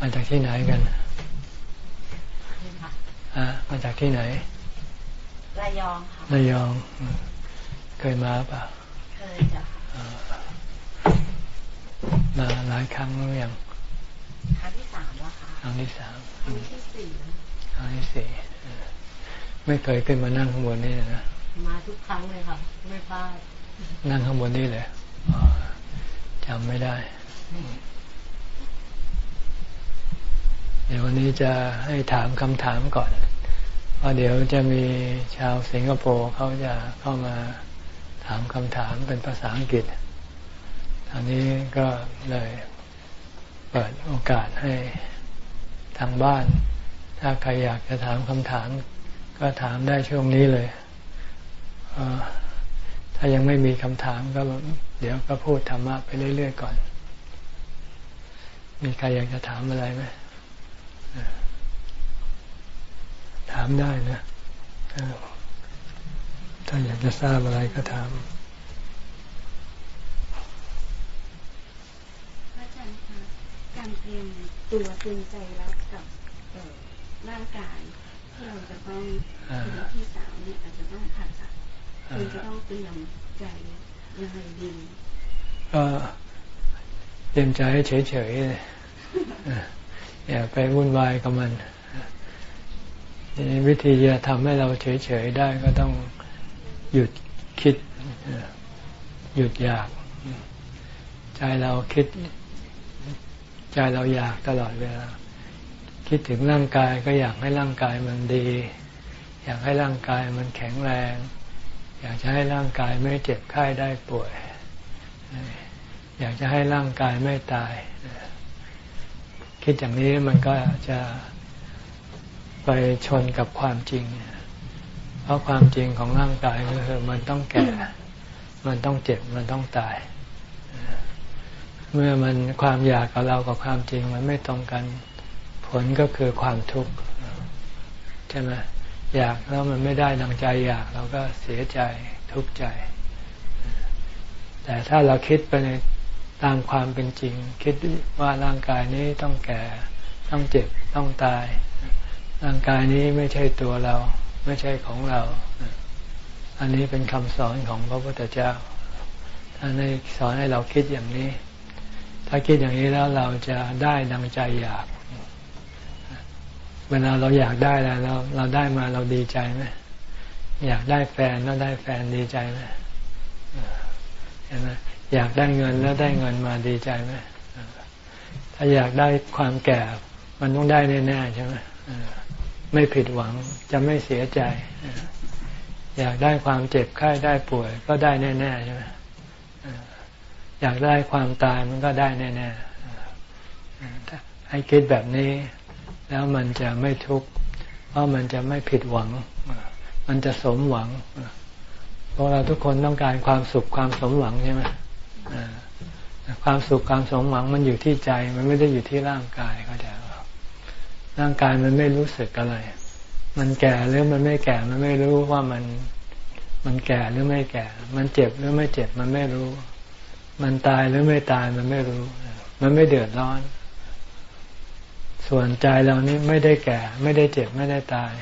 มาจากที่ไหนกันอ่ามาจากที่ไหน ระยองค่ะ ระยอง เคยมาป่ะเคยจ้ะมาหลายครั้งหรือยัง ครั้งที่สามแล้วค่ะ ครั้งที่สาม ครั้งที่สี่ครั้งที่สี่ไม่เคยขึ้นมานั่งข้างบนนี่นะ มาทุกครั้งเลยค่ะ ไม่พลาด นั่งข้างบนนี่เลยจำไม่ได้ เดี๋ยววันนี้จะให้ถามคำถามก่อนเพราะเดี๋ยวจะมีชาวสิงคโปร์เขาจะเข้ามาถามคำถามเป็นภาษาอังกฤษอันนี้ก็เลยเปิดโอกาสให้ทางบ้าน ถ้าใครอยากจะถามคำถาม ก็ถามได้ช่วงนี้เลย ถ้ายังไม่มีคำถามก็เดี๋ยวก็พูดธรรมะไปเรื่อยๆก่อน มีใครอยากจะถามอะไรไหม ถามได้นะถ้าอยากจะทราบอะไรก็ถามการเตรียมตัวเตรียมใจรับกับร่างกายที่เราจะต้องคือที่สาวเนี่ยอาจจะต้องผ่าตัดคุณจะต้องเตรียมใจยังไงดีก็เตรียมใจให้เฉยๆ อย่าไปวุ่นวายกับมันวิธีจะทำให้เราเฉยๆได้ก็ต้องหยุดคิด หยุดอยาก ใจเราคิด ใจเราอยากตลอดเวลา คิดถึงร่างกายก็อยากให้ร่างกายมันดี อยากให้ร่างกายมันแข็งแรง อยากจะให้ร่างกายไม่เจ็บไข้ได้ป่วย อยากจะให้ร่างกายไม่ตาย คิดอย่างนี้มันก็จะไปชนกับความจริง เพราะความจริงของร่างกายก็คือมันต้องแก่ มันต้องเจ็บ มันต้องตาย เมื่อมันความอยากกับเรากับความจริง มันไม่ตรงกัน ผลก็คือความทุกข์ใช่ไหมอยากแล้วมันไม่ได้ดังใจอยากเราก็เสียใจทุกข์ใจ แต่ถ้าเราคิดไปใน ตามความเป็นจริง คิดว่าร่างกายนี้ต้องแก่ ต้องเจ็บต้องตาย ร่างกายนี้ไม่ใช่ตัวเรา ไม่ใช่ของเรา อันนี้เป็นคำสอนของพระพุทธเจ้าท่านได้สอนให้เราคิดอย่างนี้ ถ้าคิดอย่างนี้แล้วเราจะได้ดังใจอยาก เวลาเราอยากได้แล้วเราเราได้มาเราดีใจไหมอยากได้แฟนแล้วได้แฟนดีใจไหมเห็นไหม อยากได้เงินแล้วได้เงินมาดีใจไหมถ้าอยากได้ความแก่ มันต้องได้แน่ๆใช่ไหมไม่ผิดหวังจะไม่เสียใจ อยากได้ความเจ็บไข้ได้ป่วย ก็ได้แน่ๆใช่ไหมอยากได้ความตายมันก็ได้แน่ๆให้คิดแบบนี้ แล้วมันจะไม่ทุกข์เพราะมันจะไม่ผิดหวัง มันจะสมหวังพราะเราทุกคนต้องการความสุขความสมหวังใช่ไหม ความสุขความสมหวังมันอยู่ที่ใจ มันไม่ได้อยู่ที่ร่างกายเขาจะร่างกายมันไม่รู้สึกอะไร มันแก่หรือมันไม่แก่มันไม่รู้ว่ามันมันแก่หรือไม่แก่ มันเจ็บหรือไม่เจ็บมันไม่รู้ มันตายหรือไม่ตายมันไม่รู้ มันไม่เดือดร้อน ส่วนใจเรานี่ไม่ได้แก่ ไม่ได้เจ็บไม่ได้ตาย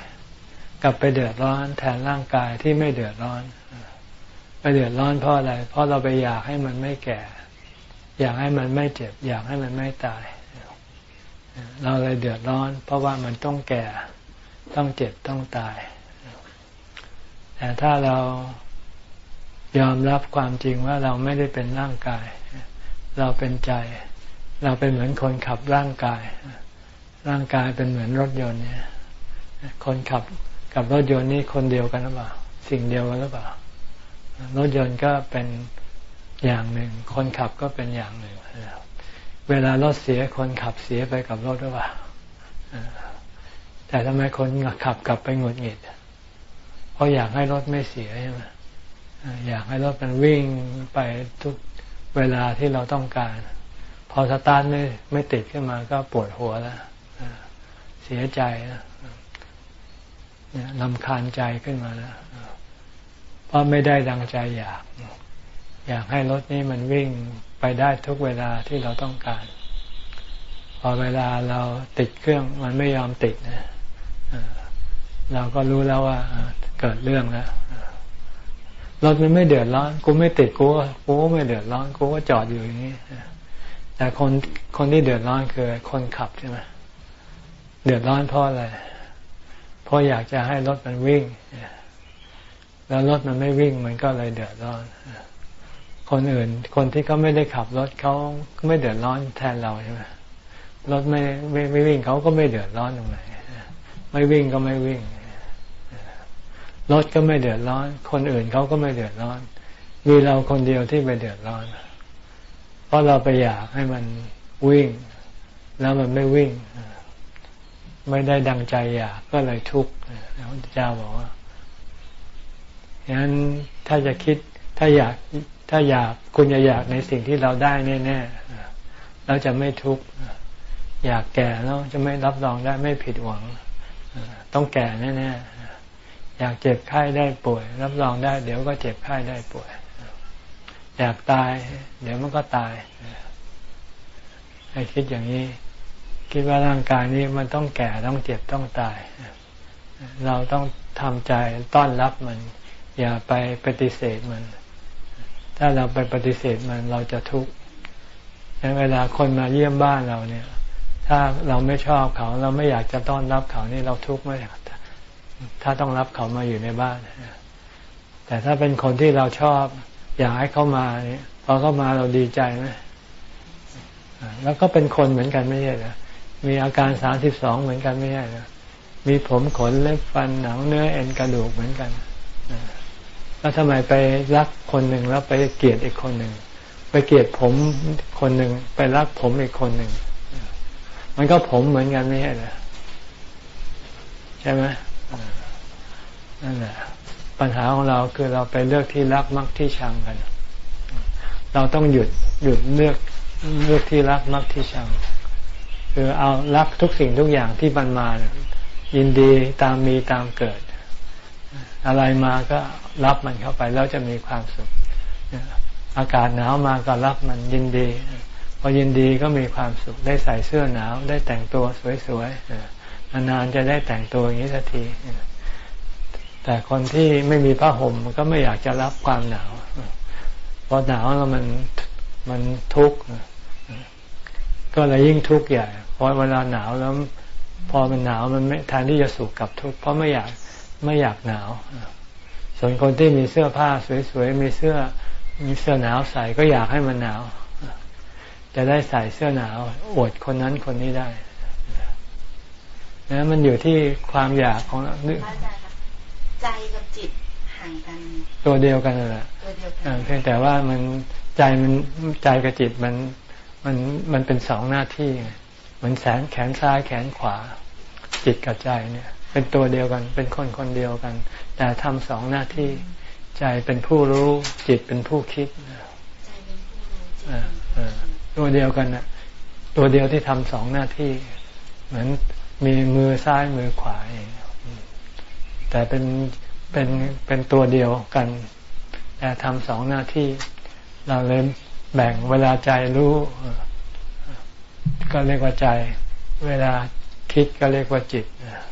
กลับไปเดือดร้อน แทนร่างกายที่ไม่เดือดร้อน เดือดร้อนเพราะอะไร เพราะเราไปอยากให้มันไม่แก่ อยากให้มันไม่เจ็บ อยากให้มันไม่ตาย เราเลยเดือดร้อน เพราะว่ามันต้องแก่ ต้องเจ็บ ต้องตาย แต่ถ้าเรายอมรับความจริงว่าเราไม่ได้เป็นร่างกาย เราเป็นใจ เราเป็นเหมือนคนขับร่างกาย ร่างกายเป็นเหมือนรถยนต์เนี่ย คนขับกับรถยนต์นี่คนเดียวกันหรือเปล่า สิ่งเดียวกันหรือเปล่า รถยนต์ก็เป็นอย่างหนึ่ง คนขับก็เป็นอย่างหนึ่ง เวลารถเสียคนขับเสียไปกับรถหรือเปล่าแต่ทำไมคนขับกลับไปหงุดหงิดเพราะอยากให้รถไม่เสียใช่ไหมอยากให้รถมันวิ่งไปทุกเวลาที่เราต้องการ พอสตาร์ทไม่ไม่ติดขึ้นมาก็ปวดหัวแล้วเสียใจนะลำคาญใจขึ้นมาแล้ว เพราะไม่ได้ดังใจอยาก อยากให้รถนี้มันวิ่งไปได้ทุกเวลาที่เราต้องการ พอเวลาเราติดเครื่องมันไม่ยอมติดนะเราก็รู้แล้วว่าเกิดเรื่องแล้วรถมันไม่เดือดร้อน กูไม่ติดกูกูไม่เดือดร้อนกูก็จอดอยู่อย่างนี้แต่คนคนที่เดือดร้อนคือคนขับใช่ไหมเดือดร้อนเพราะอะไรเพราะอยากจะให้รถมันวิ่ง แล้วรถมันไม่วิ่งมันก็เลยเดือดร้อน คนอื่น คนที่เขาไม่ได้ขับรถเขาไม่เดือดร้อนแทนเราใช่ไหมรถไม่ไม่ไม่วิ่งเขาก็ไม่เดือดร้อนตรงไหนไม่วิ่งก็ไม่วิ่งรถก็ไม่เดือดร้อน คนอื่นเขาก็ไม่เดือดร้อน มีเราคนเดียวที่ไปเดือดร้อน เพราะเราไปอยากให้มันวิ่ง แล้วมันไม่วิ่ง ไม่ได้ดังใจอยากก็เลยทุกข์พระพุทธเจ้าบอกว่า ฉะนั้นถ้าจะคิดถ้าอยากถ้าอยากคุณจะอยากในสิ่งที่เราได้แน่ๆเราจะไม่ทุกข์อยากแก่แล้วจะไม่รับรองได้ไม่ผิดหวัง ต้องแก่แน่ๆอยากเจ็บไข้ได้ป่วย รับรองได้ เดี๋ยวก็เจ็บไข้ได้ป่วย อยากตาย เดี๋ยวมันก็ตายให้คิดอย่างนี้ คิดว่าร่างกายนี้มันต้องแก่ต้องเจ็บต้องตาย เราต้องทำใจต้อนรับมัน อย่าไปปฏิเสธมัน ถ้าเราไปปฏิเสธมันเราจะทุกข์เวลาคนมาเยี่ยมบ้านเราเนี่ย ถ้าเราไม่ชอบเขา เราไม่อยากจะต้อนรับเขานี่เราทุกข์ไหมถ้าต้องรับเขามาอยู่ในบ้าน แต่ถ้าเป็นคนที่เราชอบ อยากให้เขามาเนี่ยพอเขามาเราดีใจไหมแล้วก็เป็นคนเหมือนกันไม่ใช่เหรอมีอาการสามสิบสองเหมือนกันไม่ใช่เหรอมีผมขนเล็บฟันหนังเนื้อเอ็นกระดูกเหมือนกัน แล้วทำไมไปรักคนหนึ่งแล้วไปเกลียดอีกคนหนึ่งไปเกลียดผมคนหนึ่งไปรักผมอีกคนหนึ่งมันก็ผมเหมือนกันไม่ใช่เหรอใช่ไหมนั่นแหละปัญหาของเราคือเราไปเลือกที่รักมักที่ชังกัน เราต้องหยุดหยุดเลือกเลือกที่รักมักที่ชัง คือเอารักทุกสิ่งทุกอย่างที่มันมายินดีตามมีตามเกิด อะไรมาก็รับมันเข้าไปแล้วจะมีความสุข อากาศหนาวมาก็รับมันยินดี พอยินดีก็มีความสุข ได้ใส่เสื้อหนาว ได้แต่งตัวสวยๆนานๆจะได้แต่งตัวอย่างนี้สักทีแต่คนที่ไม่มีผ้าห่มก็ไม่อยากจะรับความหนาวพอหนาวแล้วมันมันทุกข์ก็เลยยิ่งทุกข์ใหญ่พอเวลาหนาวแล้ว พอมันหนาวมันไม่แทนที่จะสุขกับทุกข์เพราะไม่อยาก ไม่อยากหนาว ส่วนคนที่มีเสื้อผ้าสวยๆมีเสื้อมีเสื้อหนาวใส่ก็อยากให้มันหนาว จะได้ใส่เสื้อหนาว อวดคนนั้นคนนี้ได้นะมันอยู่ที่ความอยากของใจกับจิตห่างกัน ตัวเดียวกันแหละตัวเดียวกันเพียงแต่ว่ามันใจมันใจกับจิตมันมันมันเป็นสองหน้าที่เหมือนแสนแขนซ้ายแขนขวา จิตกับใจเนี่ย เป็นตัวเดียวกัน เป็นคนคนเดียวกัน แต่ทำสองหน้าที่ใจเป็นผู้รู้จิตเป็นผู้คิดตัวเดียวกันนะตัวเดียวที่ทำสองหน้าที่ เหมือนมีมือซ้ายมือขวาแต่เป็นเป็นเป็นตัวเดียวกัน แต่ทำสองหน้าที่ เราเลยแบ่งเวลาใจรู้ ก็เรียกว่าใจ เวลาคิดก็เรียกว่าจิตท่า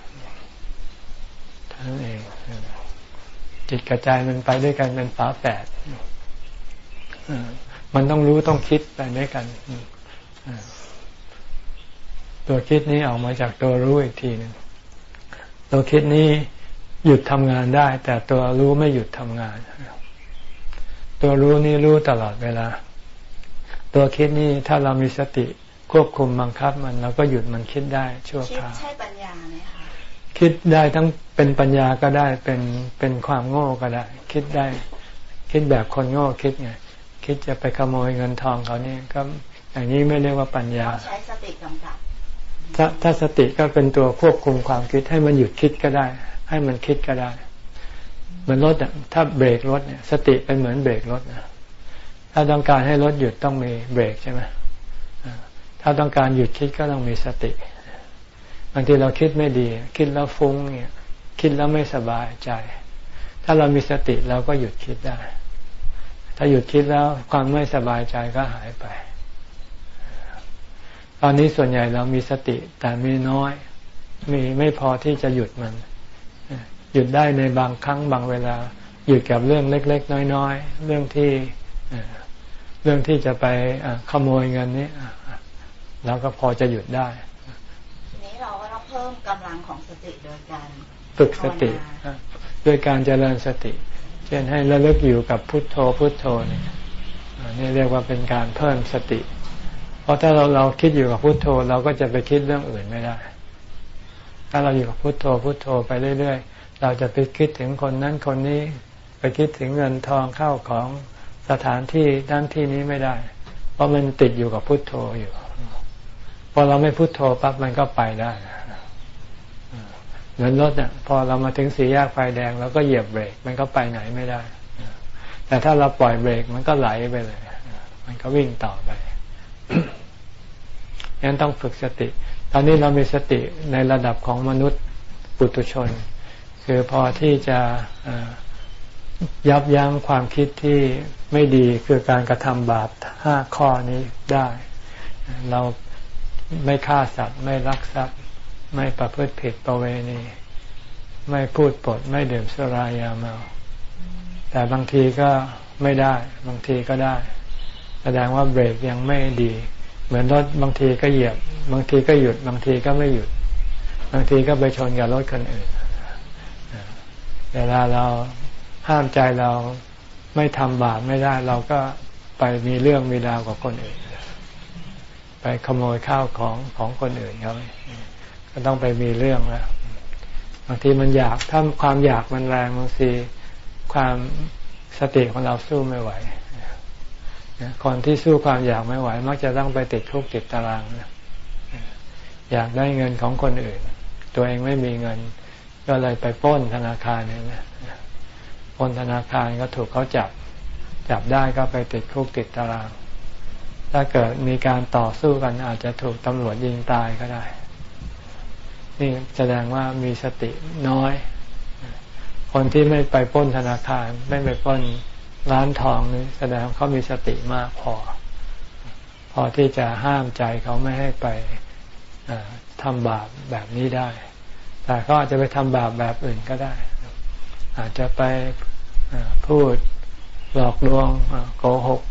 นเอง จิตกับใจมันไปด้วยกันเป็นฝาแฝดมันต้องรู้ต้องคิดไปด้วยกันตัวคิดนี้ออกมาจากตัวรู้อีกทีหนึ่งตัวคิดนี้หยุดทำงานได้ แต่ตัวรู้ไม่หยุดทำงาน ตัวรู้นี่รู้ตลอดเวลา ตัวคิดนี่ถ้าเรามีสติควบคุมบังคับมันเราก็หยุดมันคิดได้ชั่วคราวใช่ปัญญาไหมคะ คิดได้ทั้งเป็นปัญญาก็ได้เป็นเป็นความโง่ก็ได้ คิดได้ คิดแบบคนโง่คิดไงคิดจะไปขโมยเงินทองเขาเนี่ยก็อย่างนี้ไม่เรียกว่าปัญญาใช้สติกำกับถ้าถ้าสติก็เป็นตัวควบคุมความคิดให้มันหยุดคิดก็ได้ ให้มันคิดก็ได้ เหมือนรถอะถ้าเบรกรถเนี่ย สติเป็นเหมือนเบรกรถนะถ้าต้องการให้รถหยุดต้องมีเบรกใช่ไหมถ้าต้องการหยุดคิดก็ต้องมีสติ บางทีเราคิดไม่ดี คิดแล้วฟุ้งเนี่ยคิดแล้วไม่สบายใจ ถ้าเรามีสติเราก็หยุดคิดได้ ถ้าหยุดคิดแล้วความไม่สบายใจก็หายไป ตอนนี้ส่วนใหญ่เรามีสติแต่มีน้อย มีไม่พอที่จะหยุดมัน หยุดได้ในบางครั้งบางเวลา หยุดกับเรื่องเล็ก ๆ น้อย ๆ เรื่องที่เรื่องที่จะไปขโมยเงินนี้เราก็พอจะหยุดได้ทีนี้เราก็ต้องเพิ่มกำลังของสติโดยการฝึกสติด้วยการเจริญสติ เช่นให้ระลึกอยู่กับพุทโธพุทโธนี่นี่เรียกว่าเป็นการเพิ่มสติ เพราะถ้าเราเราคิดอยู่กับพุทโธ เราก็จะไปคิดเรื่องอื่นไม่ได้ ถ้าเราอยู่กับพุทโธพุทโธไปเรื่อยๆ เราจะไปคิดถึงคนนั้นคนนี้ ไปคิดถึงเงินทองเข้าของสถานที่ด้านที่นี้ไม่ได้ เพราะมันติดอยู่กับพุทโธอยู่ พอเราไม่พุทโธปั๊บมันก็ไปได้ เหมือนรถเนี่ยพอเรามาถึงสี่แยกไฟแดงเราก็เหยียบเบรก มันก็ไปไหนไม่ได้ แต่ถ้าเราปล่อยเบรกมันก็ไหลไปเลย มันก็วิ่งต่อไปงั้นต้องฝึกสติ ตอนนี้เรามีสติในระดับของมนุษย์ปุถุชน คือพอที่จะยับยั้งความคิดที่ไม่ดีคือการกระทำบาปห้าข้อนี้ได้ เราไม่ฆ่าสัตว์ไม่รักทรัพย์ ไม่ประพฤติผิดประเวณี ไม่พูดปด ไม่ดื่มสุรายาเมา แต่บางทีก็ไม่ได้ บางทีก็ได้ แสดงว่าเบรกยังไม่ดี เหมือนรถบางทีก็เหยียบ บางทีก็หยุด บางทีก็ไม่หยุด บางทีก็ไปชนกับรถคนอื่น เวลาเราห้ามใจเราไม่ทำบาปไม่ได้ เราก็ไปมีเรื่องมีราวกับคนอื่น ไปขโมยข้าวของของคนอื่นเขา ก็ต้องไปมีเรื่องแล้วบางทีมันอยากถ้าความอยากมันแรงบางทีความสติของเราสู้ไม่ไหวคนที่สู้ความอยากไม่ไหว มักจะต้องไปติดคุกติดตารางอยากได้เงินของคนอื่น ตัวเองไม่มีเงิน ก็เลยไปป้นธนาคารเนี่นะป้นธนาคารก็ถูกเขาจับ จับได้ก็ไปติดคุกติดตาราง ถ้าเกิดมีการต่อสู้กันอาจจะถูกตำรวจยิงตายก็ได้ นี่แสดงว่ามีสติน้อย คนที่ไม่ไปป้นธนาคาร ไม่ไปป้นร้านทองนี่แสดงเขามีสติมากพอ พอที่จะห้ามใจเขาไม่ให้ไปทำบาปแบบนี้ได้ แต่เขาอาจจะไปทำบาปแบบอื่นก็ได้ อาจจะไปพูดหลอกลวงโกหก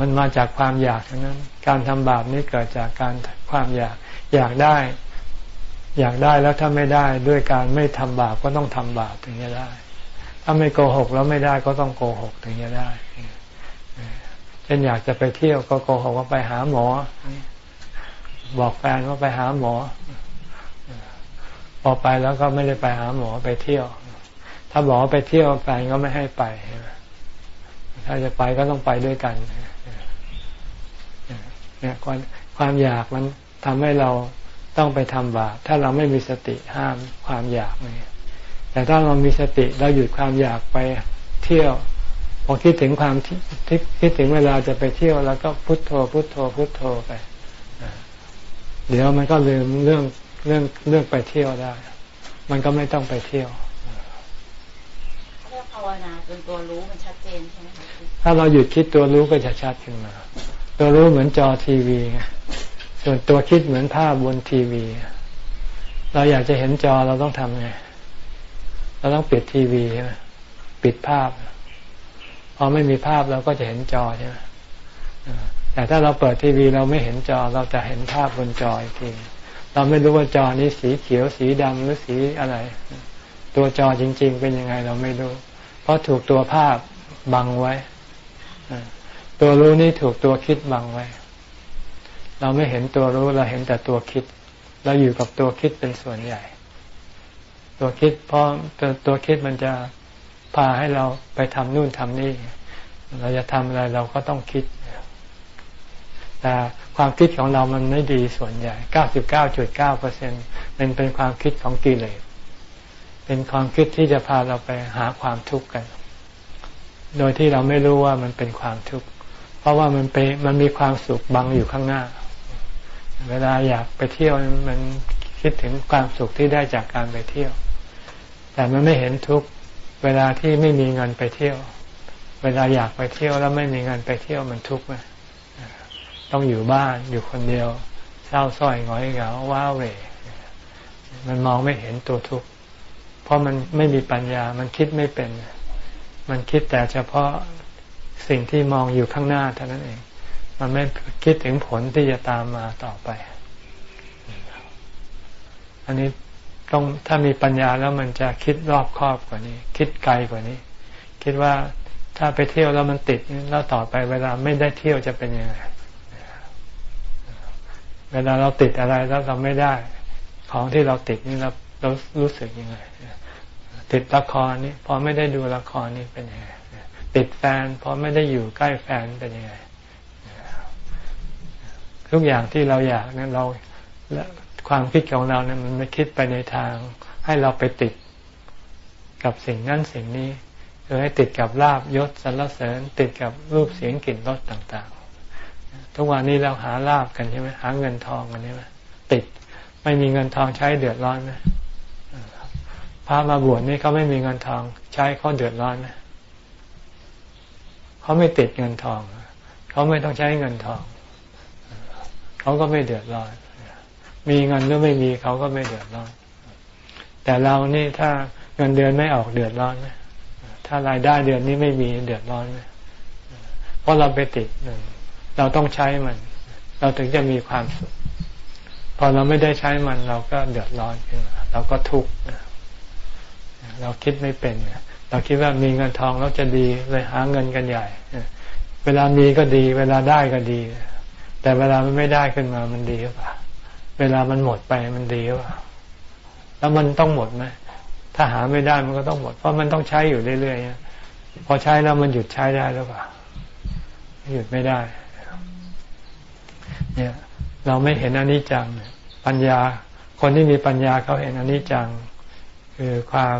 มันมาจากความอยากทั้งนั้น การทำบาปนี้เกิดจากการความอยากอยากได้ อยากได้แล้วถ้าไม่ได้ด้วยการไม่ทำบาปก็ต้องทำบาปถึงจะได้ ถ้าไม่โกหกแล้วไม่ได้ก็ต้องโกหกถึงจะได้เช่นอยากจะไปเที่ยวก็โกหกว่าไปหาหมอ บอกแฟนว่าไปหาหมอ พอไปแล้วก็ไม่ได้ไปหาหมอไปเที่ยว ถ้าบอกว่าไปเที่ยวแฟนก็ไม่ให้ไปถ้าจะไปก็ต้องไปด้วยกัน เนี่ยความความอยากมันทำให้เราต้องไปทำบาปถ้าเราไม่มีสติห้ามความอยากนี่แต่ถ้าเรามีสติเราหยุดความอยากไปเที่ยวพอคิดถึงความที่คิดถึงเวลาจะไปเที่ยวแล้วก็พุโทโธ พุโทโธ พุโทโธไปเดี๋ยวมันก็ลืมเรื่องเรื่องเรื่องไปเที่ยวได้ มันก็ไม่ต้องไปเที่ยวเรียกภาวนาจนตัวรู้มันชัดเจนใช่ไหมถ้าเราหยุดคิดตัวรู้ก็จะชัดขึ้นมา ตัวรู้เหมือนจอทีวี ส่วนตัวคิดเหมือนภาพบนทีวี เราอยากจะเห็นจอเราต้องทำไง เราต้องปิดทีวีใช่ไหมปิดภาพ พอไม่มีภาพเราก็จะเห็นจอใช่ไหมแต่ถ้าเราเปิดทีวีเราไม่เห็นจอเราจะเห็นภาพบนจออีกทีเราไม่รู้ว่าจอนี้สีเขียวสีดำหรือสีอะไร ตัวจอจริง ๆ เป็นยังไงเราไม่รู้ เพราะถูกตัวภาพบังไว้ ตัวรู้นี่ถูกตัวคิดบังไว้ เราไม่เห็นตัวรู้เราเห็นแต่ตัวคิด เราอยู่กับตัวคิดเป็นส่วนใหญ่ ตัวคิดเพราะตัวตัวคิดมันจะพาให้เราไปทำนู่นทำนี่ เราจะทำอะไรเราก็ต้องคิด แต่ความคิดของเรามันไม่ดีส่วนใหญ่เก้าสิบเก้าจุดเก้าเปอร์เซ็นต์เป็นเป็นความคิดของกิเลส เป็นความคิดที่จะพาเราไปหาความทุกข์กัน โดยที่เราไม่รู้ว่ามันเป็นความทุกข์ เพราะว่ามันไปมันมีความสุขบังอยู่ข้างหน้า เวลาอยากไปเที่ยวมันคิดถึงความสุขที่ได้จากการไปเที่ยว แต่มันไม่เห็นทุกเวลาที่ไม่มีเงินไปเที่ยว เวลาอยากไปเที่ยวแล้วไม่มีเงินไปเที่ยวมันทุกข์ไหมต้องอยู่บ้านอยู่คนเดียว เศร้าส้อยหงอยเหงาว้าเหวมันมองไม่เห็นตัวทุกข์เพราะมันไม่มีปัญญา มันคิดไม่เป็น มันคิดแต่เฉพาะ สิ่งที่มองอยู่ข้างหน้าเท่านั้นเอง มันไม่คิดถึงผลที่จะตามมาต่อไป อันนี้ต้องถ้ามีปัญญาแล้วมันจะคิดรอบครอบกว่านี้ คิดไกลกว่านี้ คิดว่าถ้าไปเที่ยวแล้วมันติดแล้วต่อไปเวลาไม่ได้เที่ยวจะเป็นยังไงเวลาเราติดอะไรแล้วเราไม่ได้ ของที่เราติดนี่เราเรารู้สึกยังไงติดละครนี่พอไม่ได้ดูละครนี่เป็นยังไง ติดแฟนพอไม่ได้อยู่ใกล้แฟนเป็นยังไง ทุกอย่างที่เราอยากเนั้นเราความคิดของเราเนี่ยมันไม่คิดไปในทาง ให้เราไปติดกับสิ่งนั้นสิ่งนี้คือให้ติดกับลาบยศสรรเสริญ ติดกับรูปเสียงกลิ่นรสต่างๆ ทุกวันนี้เราหาลาบกันใช่ไหมหาเงินทองกันใช่ไหมติดไม่มีเงินทองใช้เดือดร้อนไหมพระมาบวชนี่เขาไม่มีเงินทองใช้เขาเดือดร้อนไหม เขาไม่ติดเงินทอง เขาไม่ต้องใช้เงินทอง เขาก็ไม่เดือดร้อน มีเงินหรือไม่มีเขาก็ไม่เดือดร้อน แต่เรานี่ถ้าเงินเดือนไม่ออกเดือดร้อนไหมถ้ารายได้เดือนนี้ไม่มีเดือดร้อนไหมเพราะเราไปติดเราต้องใช้มัน เราถึงจะมีความสุข พอเราไม่ได้ใช้มัน เราก็เดือดร้อนขึ้นมาเราก็ทุกข์เราคิดไม่เป็น เราคิดว่ามีเงินทองแล้วจะดีเลยหาเงินกันใหญ่ เวลามีก็ดี เวลาได้ก็ดี แต่เวลามันไม่ได้ขึ้นมามันดีหรือเปล่าเวลามันหมดไปมันดีว่าแล้วมันต้องหมดไหมถ้าหาไม่ได้มันก็ต้องหมด เพราะมันต้องใช้อยู่เรื่อยๆพอใช้แล้วมันหยุดใช้ได้หรือเปล่าหยุดไม่ได้ เนี่ย เราไม่เห็นอนิจจังปัญญา คนที่มีปัญญาเขาเห็นอนิจจัง คือความ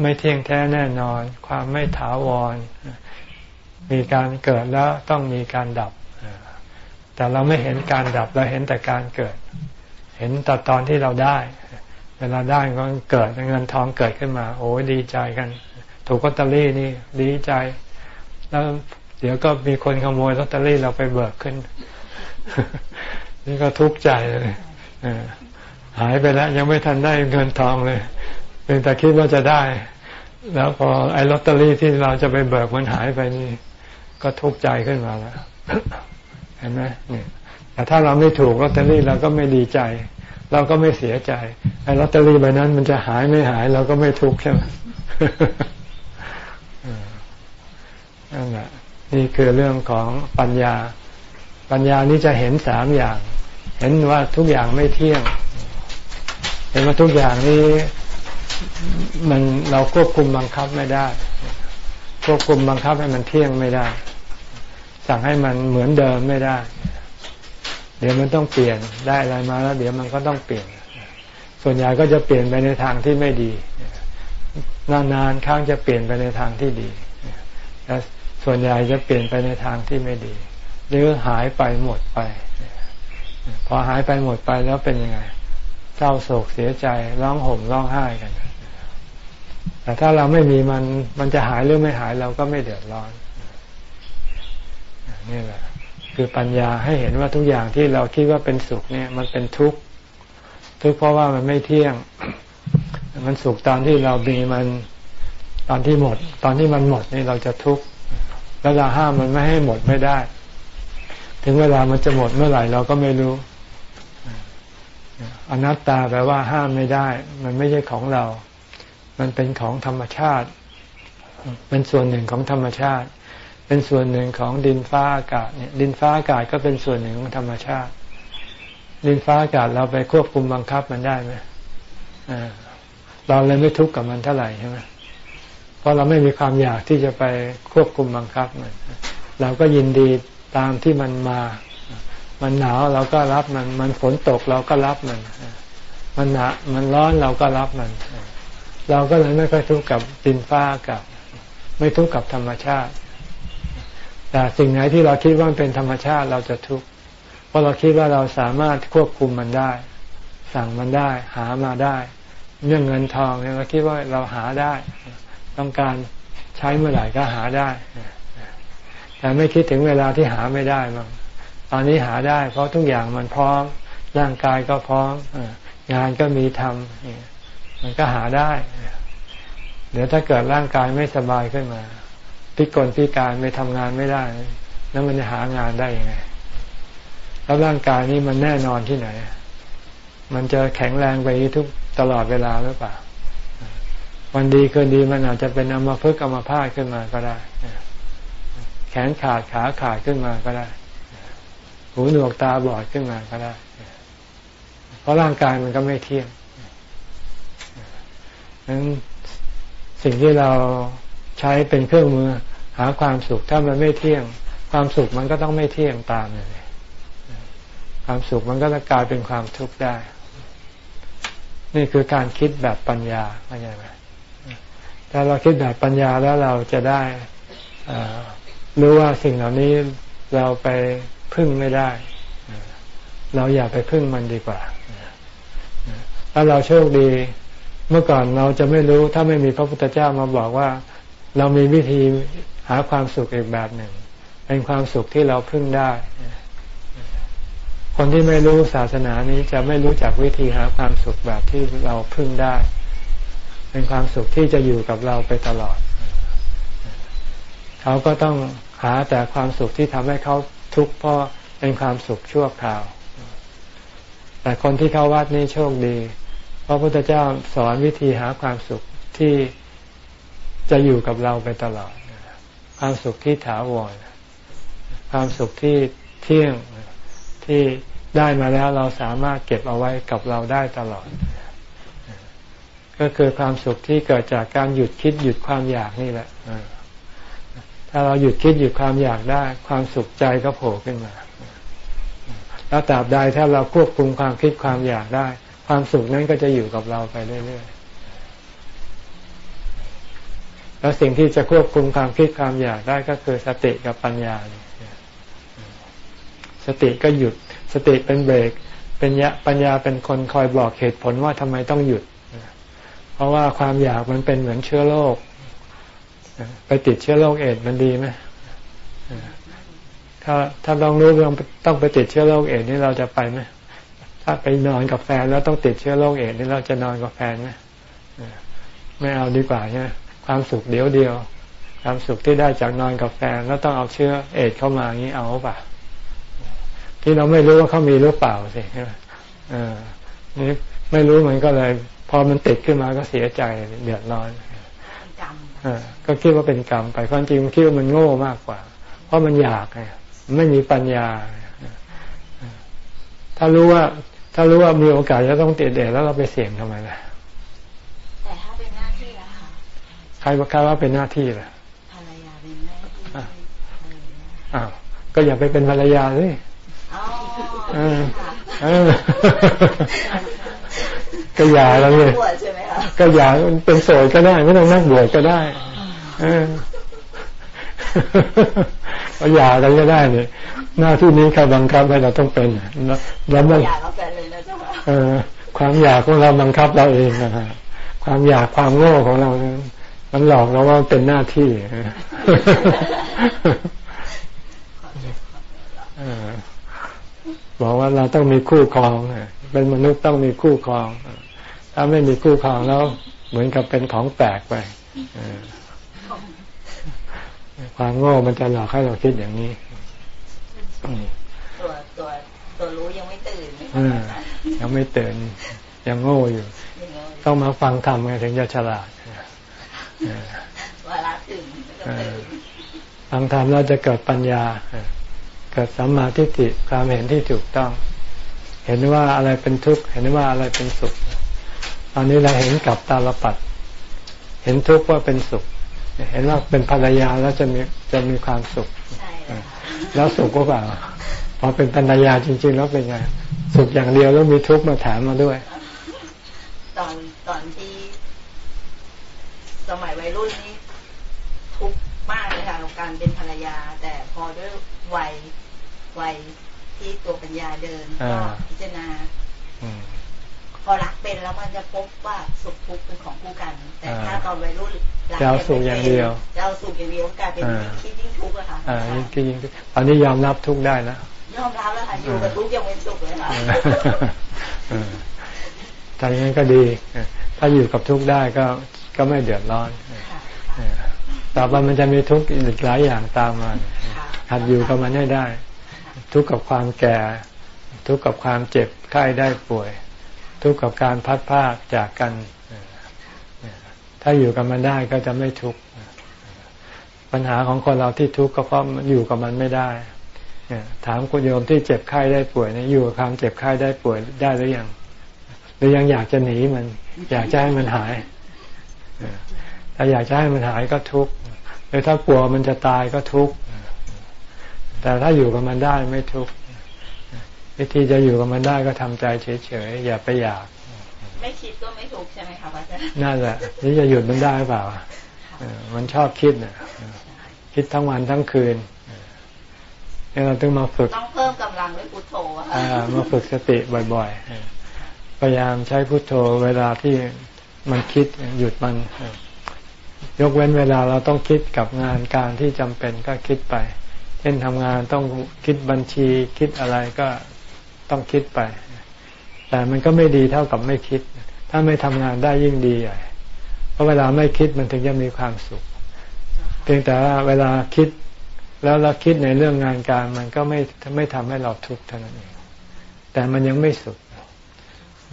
ไม่เที่ยงแท้แน่นอน ความไม่ถาวร มีการเกิดแล้วต้องมีการดับ แต่เราไม่เห็นการดับเราเห็นแต่การเกิด เห็นแต่ตอนที่เราได้ เวลาได้ก็เกิดเงินทองเกิดขึ้นมา โอ้ดีใจกัน ถูกลอตเตอรี่นี่ดีใจ แล้วเดี๋ยวก็มีคนขโมยลอตเตอรี่เราไปเบิกขึ้น นี่ก็ทุกข์ใจเลยหายไปแล้ว ยังไม่ทันได้เงินทองเลย เป็นแต่คิดว่าจะได้ แล้วพอไอ้ลอตเตอรี่ที่เราจะไปเบิกมันหายไปนี่ ก็ทุกข์ใจขึ้นมาแล้วเห็นไหมเนี่ยแต่ถ้าเราไม่ถูกลอตเตอรี่เราก็ไม่ดีใจ เราก็ไม่เสียใจไอ้ลอตเตอรี่ใบนั้น มันจะหายไม่หาย เราก็ไม่ทุกข์ใช่ไหมนั่นแหละนี่คือเรื่องของปัญญา ปัญญานี้จะเห็นสามอย่าง เห็นว่าทุกอย่างไม่เที่ยง เห็นว่าทุกอย่างนี้ มันเราควบคุมบังคับไม่ได้ ควบคุมบังคับให้มันเที่ยงไม่ได้ สั่งให้มันเหมือนเดิมไม่ได้ เดี๋ยวมันต้องเปลี่ยนได้อะไรมาแล้ว เดี๋ยวมันก็ต้องเปลี่ยน ส่วนใหญ่ก็จะเปลี่ยนไปในทางที่ไม่ดีนานๆครั้งจะเปลี่ยนไปในทางที่ดีและส่วนใหญ่จะเปลี่ยนไปในทางที่ไม่ดีหรือหายไปหมดไป พอหายไปหมดไปแล้วเป็นยังไง เศร้าโศกเสียใจร้องห่มร้องไห้กัน แต่ถ้าเราไม่มีมันมันจะหายหรือไม่หายเราก็ไม่เดือดร้อนนี่แหละ คือปัญญาให้เห็นว่าทุกอย่างที่เราคิดว่าเป็นสุขเนี่ย มันเป็นทุกข์ทุกข์เพราะว่ามันไม่เที่ยง มันสุขตอนที่เรามีมันตอนที่หมด ตอนที่มันหมดนี่เราจะทุกข์แล้วเราห้ามมันไม่ให้หมดไม่ได้ ถึงเวลามันจะหมดเมื่อไหร่เราก็ไม่รู้ อนัตตาแปลว่าห้ามไม่ได้ มันไม่ใช่ของเรา มันเป็นของธรรมชาติ เป็นส่วนหนึ่งของธรรมชาติ เป็นส่วนหนึ่งของดินฟ้าอากาศเนี่ย ดินฟ้าอากาศก็เป็นส่วนหนึ่งของธรรมชาติ ดินฟ้าอากาศเราไปควบคุมบังคับมันได้ไหมเราเลยไม่ทุกข์กับมันเท่าไหร่ใช่ไหมเพราะเราไม่มีความอยากที่จะไปควบคุมบังคับมัน เราก็ยินดีตามที่มันมา มันหนาวเราก็รับมัน มันฝนตกเราก็รับมัน มันหนามันร้อนเราก็รับมัน เราก็เลยไม่ค่อยทุกข์กับดินฟ้าอากาศไม่ทุกข์กับธรรมชาติ แต่สิ่งไหนที่เราคิดว่าเป็นธรรมชาติเราจะทุกข์เพราะเราคิดว่าเราสามารถควบคุมมันได้ สั่งมันได้ หามาได้ เรื่องเงินทองเนี่ยเราคิดว่าเราหาได้ ต้องการใช้เมื่อไหร่ก็หาได้ แต่ไม่คิดถึงเวลาที่หาไม่ได้บ้ง อนนี้หาได้ เพราะทุกอย่างมันพร้อม ร่างกายก็พร้อมงานก็มีทำมันก็หาได้เดี๋ยวถ้าเกิดร่างกายไม่สบายขึ้นมา พิกลพิการไม่ทำงานไม่ได้ แล้วมันจะหางานได้ยังไงแล้วร่างกายนี้มันแน่นอนที่ไหน มันจะแข็งแรงไปทุกตลอดเวลาหรือเปล่า วันดีคืนดีมันอาจจะเป็นอมาพึกอมาพาขึ้นมาก็ได้ แขนขาดขาขาดขึ้นมาก็ได้ หูหนวกตาบอดขึ้นมาก็ได้ เพราะร่างกายมันก็ไม่เที่ยงนั้นสิ่งที่เราใช้เป็นเครื่องมือ หาความสุขถ้ามันไม่เที่ยง ความสุขมันก็ต้องไม่เที่ยงตามเลยความสุขมันก็จะกลายเป็นความทุกข์ได้ นี่คือการคิดแบบปัญญาเข้าใจไหมถ้าเราคิดแบบปัญญาแล้วเราจะได้รู้ว่าสิ่งเหล่านี้เราไปพึ่งไม่ได้ เราอย่าไปพึ่งมันดีกว่าถ้าเราโชคดี เมื่อก่อนเราจะไม่รู้ถ้าไม่มีพระพุทธเจ้ามาบอกว่า เรามีวิธีหาความสุขอีกแบบหนึ่ง เป็นความสุขที่เราพึ่งได้ คนที่ไม่รู้ศาสนานี้จะไม่รู้จักวิธีหาความสุขแบบที่เราพึ่งได้ เป็นความสุขที่จะอยู่กับเราไปตลอด เขาก็ต้องหาแต่ความสุขที่ทำให้เขา ทุกข์เพราะเป็นความสุขชั่วคราว แต่คนที่เข้าวัดนี่โชคดี เพราะพระพุทธเจ้าสอนวิธีหาความสุขที่จะอยู่กับเราไปตลอด ความสุขที่ถาวร ความสุขที่เที่ยงที่ได้มาแล้วเราสามารถเก็บเอาไว้กับเราได้ตลอด ก็คือความสุขที่เกิดจากการหยุดคิดหยุดความอยากนี่แหละ ถ้าเราหยุดคิดหยุดความอยากได้ ความสุขใจก็โผล่ขึ้นมา แล้วตราบใดถ้าเราควบคุมความคิดความอยากได้ ความสุขนั้นก็จะอยู่กับเราไปเรื่อยๆแล้วสิ่งที่จะควบคุมความคิดความอยากได้ก็คือสติกับปัญญาสติก็หยุดสติเป็นเบรกเป็นยะปัญญาเป็นคนคอยบอกเหตุผลว่าทำไมต้องหยุด เพราะว่าความอยากมันเป็นเหมือนเชื้อโรค ไปติดเชื้อโรคเอดมันดีไหมถ้าถ้าลองรู้เรื่องต้องไปติดเชื้อโรคเอดนี่เราจะไปไหมถ้าไปนอนกับแฟนแล้วต้องติดเชื้อโรคเอดนี่เราจะนอนกับแฟนไหมไม่เอาดีกว่าใช่ไหมความสุขเดียวเดียว ความสุขที่ได้จากนอนกับแฟนแล้วต้องเอาเชื้อเอดเข้ามาอย่างนี้เอาป่ะที่เราไม่รู้ว่าเขามีหรือเปล่าสินี่ไม่รู้มันก็เลย พอมันติดขึ้นมาก็เสียใจเดือดร้อน ก็คิดว่าเป็นกรรมไปความจริงคิดว่ามันโง่มากกว่า เพราะมันอยากไงไม่มีปัญญา ถ้ารู้ว่า ถ้ารู้ว่ามีโอกาสจะต้องติดเด็แล้วเราไปเสี่ยงทำไมล่ะแต่ถ้าเป็นหน้าที่ละค่ะใครว่าใครว่าเป็นหน้าที่ล่ะภรรยาเป็นหน้าที่อ้าวก็อย่าไปเป็นภรรยาเลยก็อย่าแล้วเลย ก็อย่าเป็นโสดก็ได้ ไม่ต้องนั่งบวชก็ได้ก็อย่ากันก็ได้เนี่ยหน้าที่นี้ใครบังคับให้เราต้องเป็นแล้วมันความอยากของเราบังคับเราเองนะฮะความอยากความโง่ของเรา มันหลอกเราว่าเป็นหน้าที่บอกว่าเราต้องมีคู่ครองเป็นมนุษย์ต้องมีคู่ครอง ถ้าไม่มีคู่ครองแล้วเหมือนกับเป็นของแปลกไปความโง่มันจะหลอกให้เราคิดอย่างนี้ ตัวตัวตัวรู้ยังไม่ตื่นยังไม่ตื่น ยังโง่อยู่ ต้องมาฟังธรรมไงถึงจะฉลาดเวลาตื่นฟังธรรมแล้วจะเกิดปัญญา เกิดสัมมาทิฏฐิความเห็นที่ถูกต้อง เห็นว่าอะไรเป็นทุกข์ เห็นว่าอะไรเป็นสุข ตอนนี้เราเห็นกับตาลปัด เห็นทุกข์ว่าเป็นสุข เห็นว่าเป็นภรรยาแล้วจะมีจะมีความสุข แล้วสุขก็เปล่าพอเป็นภรรยาจริง ๆ แล้วเป็นไง สุขอย่างเดียวแล้วมีทุกข์มาถามมาด้วย ตอนตอนที่ สมัยวัยรุ่นนี้ทุกข์มากเลยค่ะกับการเป็นภรรยา แต่พอด้วยวัยวัยที่ตัวปัญญาเดินก็พิจารณา พอรักเป็นแล้วมันจะพบว่าสุขทุกข์เป็นของคู่กัน แต่ถ้าตอนวัยรุ่นรักจะเอาสุขอย่างเดียวจะเอาสุขอย่างเดียวกลายเป็นคิดยิ่งทุกข์อะค่ะอ่ายิ่งยิ่งตอนนี้ยอมรับทุกข์ได้แล้วยอมรับแล้วค่ะอยู่กับทุกยังเป็นสุขเลยค่ะถ้าอย่างนั้นก็ดี ถ้าอยู่กับทุกข์ได้ก็ก็ไม่เดือดร้อนต่อไปมันจะมีทุกข์อีกหลายอย่างตามมาหัดอยู่กับมันให้ได้ ทุกข์กับความแก่ ทุกข์กับความเจ็บไข้ได้ป่วย ทุกข์กับการพัดพากจากกัน ถ้าอยู่กับมันได้ก็จะไม่ทุกข์ ปัญหาของคนเราที่ทุกข์ก็เพราะอยู่กับมันไม่ได้ ถามคุณโยมที่เจ็บไข้ได้ป่วยเนี่ยอยู่กับความเจ็บไข้ได้ป่วยได้หรือยัง หรือยังอยากจะหนีมัน อยากจะให้มันหาย ถ้าอยากจะให้มันหายก็ทุกข์หรือถ้ากลัวมันจะตายก็ทุกข์ แต่ถ้าอยู่กับมันได้ไม่ทุกข์ วิธีจะอยู่กับมันได้ก็ทำใจเฉยๆอย่าไปอยาก ไม่คิดก็ไม่ทุกข์ใช่ไหมคะพระอาจารย์นั่นแหละนี่จะหยุดมันได้เปล่ามันชอบคิดเนี่ยคิดทั้งวันทั้งคืนนี่เราต้องมาฝึกต้องเพิ่มกำลังด้วยพุทโธค่ะมาฝึกสติบ่อยๆพยายามใช้พุทโธเวลาที่มันคิดหยุดมัน ยกเว้นเวลาเราต้องคิดกับงานการที่จำเป็นก็คิดไป เช่นทำงานต้องคิดบัญชีคิดอะไรก็ ต้องคิดไป แต่มันก็ไม่ดีเท่ากับไม่คิด ถ้าไม่ทำงานได้ยิ่งดีใหญ่เพราะเวลาไม่คิดมันถึงจะมีความสุข เพียงแต่ว่าเวลาคิดแล้วเราคิดในเรื่องงานการมันก็ไม่ไม่ทำให้เราทุกข์เท่านั้นเองแต่มันยังไม่สุข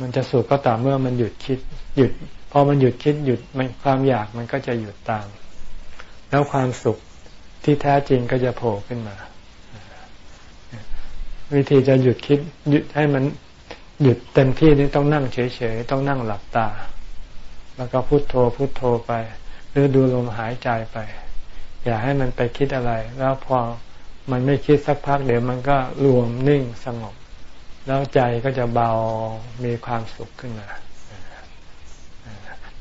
มันจะสุขก็ต่อเมื่อมันหยุดคิด หยุดพอมันหยุดคิดหยุดมันความอยากมันก็จะหยุดตาม แล้วความสุขที่แท้จริงก็จะโผล่ขึ้นมา วิธีจะหยุดคิดหยุดให้มันหยุดเต็มที่นี่ต้องนั่งเฉยๆต้องนั่งหลับตา แล้วก็พุโทโธพุโทโธไป หรือดูลมหายใจไป อย่าให้มันไปคิดอะไร แล้วพอมันไม่คิดสักพักเดี๋ยวมันก็รวมนิ่งสงบ แล้วใจก็จะเบามีความสุขขึ้นมา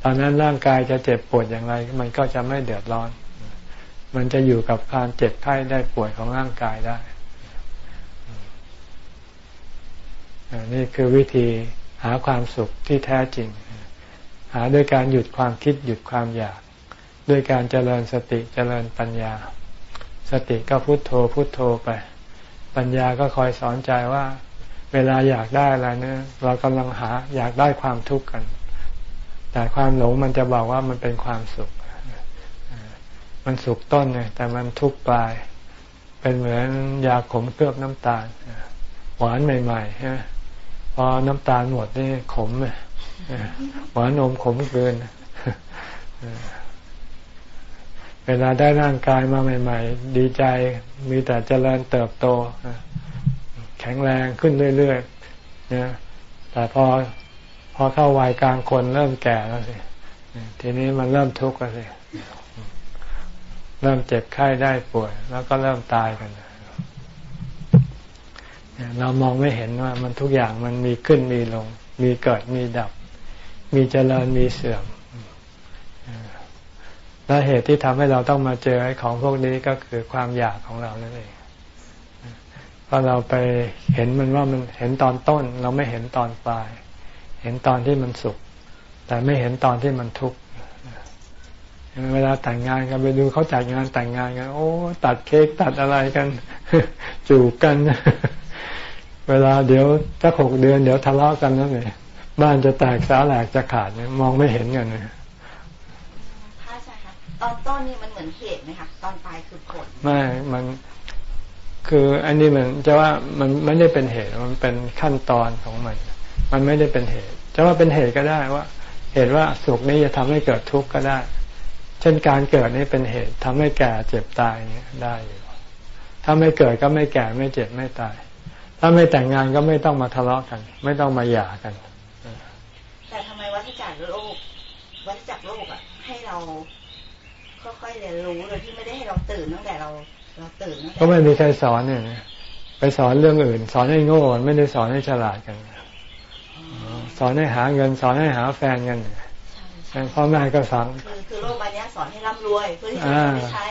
ตอนนั้นร่างกายจะเจ็บปวดอย่างไร มันก็จะไม่เดือดร้อน มันจะอยู่กับการเจ็บไข้ได้ป่วยของร่างกายได้ นี่คือวิธีหาความสุขที่แท้จริง หาด้วยการหยุดความคิดหยุดความอยาก ด้วยการเจริญสติเจริญปัญญา สติก็พุโทโธพุโทโธไป ปัญญาก็คอยสอนใจว่า เวลาอยากได้อะไรเนี่ยเรากำลังหาอยากได้ความทุกข์กัน แต่ความหลงมันจะบอกว่ามันเป็นความสุข มันสุขต้นไงแต่มันทุกปลาย เป็นเหมือนยาขมเคลือบน้ำตาลหวานใหม่ๆใช่ไหม พอน้ำตาลหมดนี่ขมหวานนมขมเกินเวลาได้ร่างกายมาใหม่ ๆ ดีใจมีแต่เจริญเติบโต แข็งแรงขึ้นเรื่อยๆแต่พอพอเข้าวัยกลางคนเริ่มแก่แล้วสิทีนี้มันเริ่มทุกข์แล้วสิเริ่มเจ็บไข้ได้ป่วย แล้วก็เริ่มตายกัน เรามองไม่เห็นว่ามันทุกอย่างมันมีขึ้นมีลง มีเกิดมีดับ มีเจริญมีเสื่อมและเหตุที่ทำให้เราต้องมาเจอไอ้ของพวกนี้ก็คือความอยากของเรานั่นเองพราะเราไปเห็นมันว่ามันเห็นตอนต้น เราไม่เห็นตอนปลาย เห็นตอนที่มันสุข แต่ไม่เห็นตอนที่มันทุกข์เวลาแต่งงานกันไปดูเขาจัดงานแต่งงานกันโอ้ ตัดเค้กตัดอะไรกัน จูบกัน เวลาเดี๋ยวถ้าหกเดือนเดี๋ยวทะเลาะกันแล้วเนี่ยบ้านจะแตกสาแหลกจะขาดเนี่ยมองไม่เห็นกันเลยค่ะใช่ค่ะตอนต้นนี่มันเหมือนเหตุไหมคะตอนปลายคือผลไม่มันคืออันนี้มันจะว่ามันไม่ได้เป็นเหตุมันเป็นขั้นตอนของมัน มันไม่ได้เป็นเหตุ จะว่าเป็นเหตุก็ได้ว่า เหตุว่าสุขนี้จะทำให้เกิดทุกข์ก็ได้ เช่นการเกิดนี่เป็นเหตุทำให้แก่เจ็บตายนี้ได้อยู่ถ้าไม่เกิดก็ไม่แก่ไม่เจ็บไม่ตาย ถ้าไม่แต่งงานก็ไม่ต้องมาทะเลาะกัน ไม่ต้องมาหย่ากัน แต่ทำไมวัฏจักรโลกวัฏจักรโลกอะ ให้เราค่อยๆเรียนรู้โดยที่ไม่ได้ให้เราตื่นตั้งแต่เราเราตื่นก็ไม่มีใครสอนเนี่ยไปสอนเรื่องอื่น สอนให้โง่ไม่ได้สอนให้ฉลาดกันสอนให้หาเงิน สอนให้หาแฟนกันพ่อแม่ก็สอนคือโลกใบนี้สอนให้ร่ำรวยเพื่อที่จะไปใช้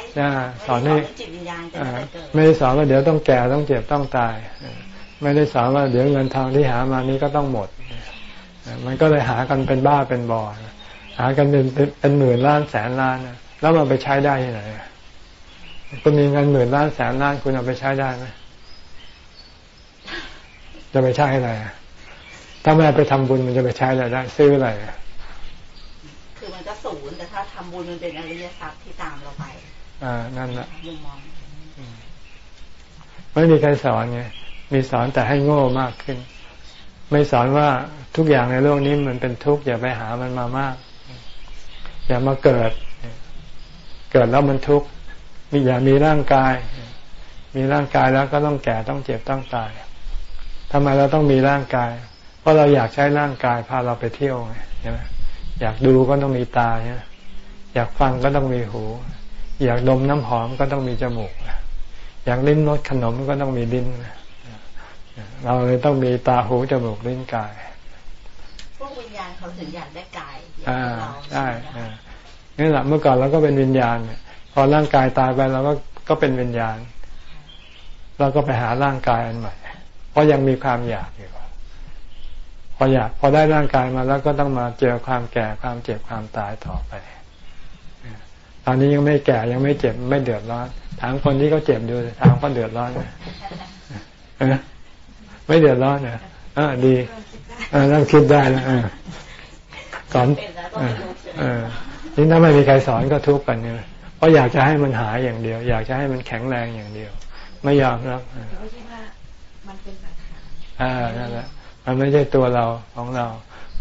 สอนให้จิตวิญญาณไม่ได้สอนว่าเดี๋ยวต้องแก่ต้องเจ็บต้องตาย ไม่ได้สอนว่าเดี๋ยวเงินทางที่หามานี้ก็ต้องหมด มันก็เลยหากันเป็นบ้าเป็นบอหากันเป็นเป็นหมื่นล้านแสนล้านแล้วมันไปใช้ได้ที่ไหนคุณมีเงินหมื่นล้านแสนล้านคุณเอาไปใช้ได้ไหมจะไปใช้อะไรถ้าไม่ไปทำบุญมันจะไปใช้อะไรได้ซื้ออะไรคือมันก็ศูนย์แต่ถ้าทำบุญมันเป็นอริยทรัพย์ที่ตามเราไป อ่า นั่นแหละมุมมองไม่มีใครสอนไง มีสอนแต่ให้โง่มากขึ้น ไม่สอนว่าทุกอย่างในโลกนี้มันเป็นทุกข์อย่าไปหามันมามาก อย่ามาเกิด เกิดแล้วมันทุกข์มีอย่ามีร่างกาย มีร่างกายแล้วก็ต้องแก่ต้องเจ็บต้องตายทำไมเราต้องมีร่างกาย เพราะเราอยากใช้ร่างกายพาเราไปเที่ยวไงใช่ไหมอยากดูก็ต้องมีตาเนี่ยอยากฟังก็ต้องมีหู อยากดมน้ำหอมก็ต้องมีจมูก อยากลิ้นรสขนมก็ต้องมีลิ้น เราเลยต้องมีตาหูจมูกลิ้นกาย พวกวิญญาณเขาถึงอยากได้กายอ่าใช่นี่แหละเมื่อก่อนเราก็เป็นวิญญาณพอร่างกายตายไปเราก็ก็เป็นวิญญาณ เราก็ไปหาร่างกายอันใหม่เพราะยังมีความอยากอยู่พออยากพอได้ร่างกายมาแล้วก็ต้องมาเจอความแก่ความเจ็บความตายต่อไป ตอนนี้ยังไม่แก่ยังไม่เจ็บไม่เดือดร้อนถามคนที่เขาเจ็บดูถามเขาเดือดร้อนไหม ไม่เดือดร้อนเนี่ยอ่าดีอ่าต้องคิดได้นะอ่าก่อนอ่านี่ถ้าไม่มีใครสอนก็ทุกข์กันเนี่ยเพราะอยากจะให้มันหายอย่างเดียว อยากจะให้มันแข็งแรงอย่างเดียว ไม่ยอมรับอ่านั่นแหละมันไม่ใช่ตัวเราของเรา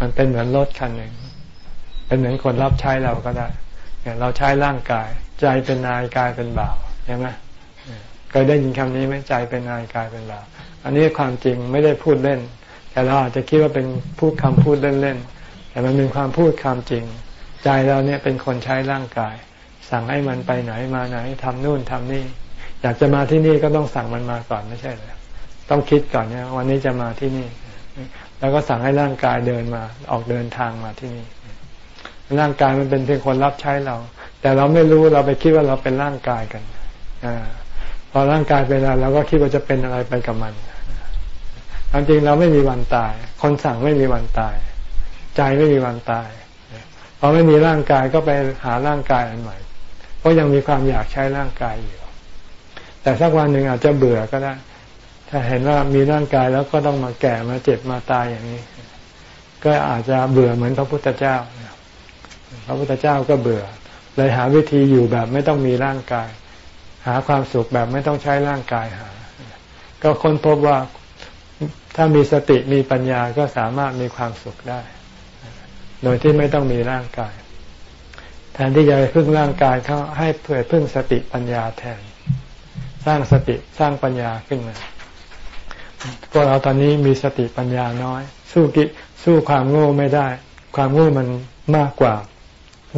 มันเป็นเหมือนรถคันหนึ่งเป็นเหมือนคนรับใช้เราก็ได้เราใช้ร่างกาย ใจเป็นนายกายเป็นบ่าวใช่ไหมเคยได้ยินคำนี้ไหมใจเป็นนายกายเป็นบ่าว อันนี้ความจริงไม่ได้พูดเล่น แต่เราอาจจะคิดว่าเป็นพูดคำพูดเล่นๆแต่มันเป็นความพูดความจริง ใจเราเนี่ยเป็นคนใช้ร่างกาย สั่งให้มันไปไหนมาไหนทำนู่นทำนี่ อยากจะมาที่นี่ก็ต้องสั่งมันมาก่อนไม่ใช่เหรอต้องคิดก่อนเนี่ยวันนี้จะมาที่นี่ แล้วก็สั่งให้ร่างกายเดินมาออกเดินทางมาที่นี่ ร่างกายมันเป็นเพียงคนรับใช้เรา แต่เราไม่รู้เราไปคิดว่าเราเป็นร่างกายกันอพอร่างกายเป็นอะไรเราก็คิดว่าจะเป็นอะไรไปกับมัน ความจริงเราไม่มีวันตาย คนสั่งไม่มีวันตาย ใจไม่มีวันตายพอไม่มีร่างกายก็ไปหาร่างกายอันใหม่ เพราะยังมีความอยากใช้ร่างกายอยู่ แต่สักวันหนึ่งอาจจะเบื่อก็ได้ ถ้าเห็นว่ามีร่างกายแล้วก็ต้องมาแก่มาเจ็บมาตายอย่างนี้ ก็อาจจะเบื่อเหมือนพระพุทธเจ้า พระพุทธเจ้าก็เบื่อ เลยหาวิธีอยู่แบบไม่ต้องมีร่างกาย หาความสุขแบบไม่ต้องใช้ร่างกายหา ก็ค้นพบว่า ถ้ามีสติมีปัญญาก็สามารถมีความสุขได้ โดยที่ไม่ต้องมีร่างกาย แทนที่จะไปพึ่งร่างกายเขาให้เพื่อพึ่งสติปัญญาแทน สร้างสติสร้างปัญญาขึ้นมาพวกเราตอนนี้มีสติปัญญาน้อย สู้กิสู้ความโง่ไม่ได้ ความโง่มันมากกว่า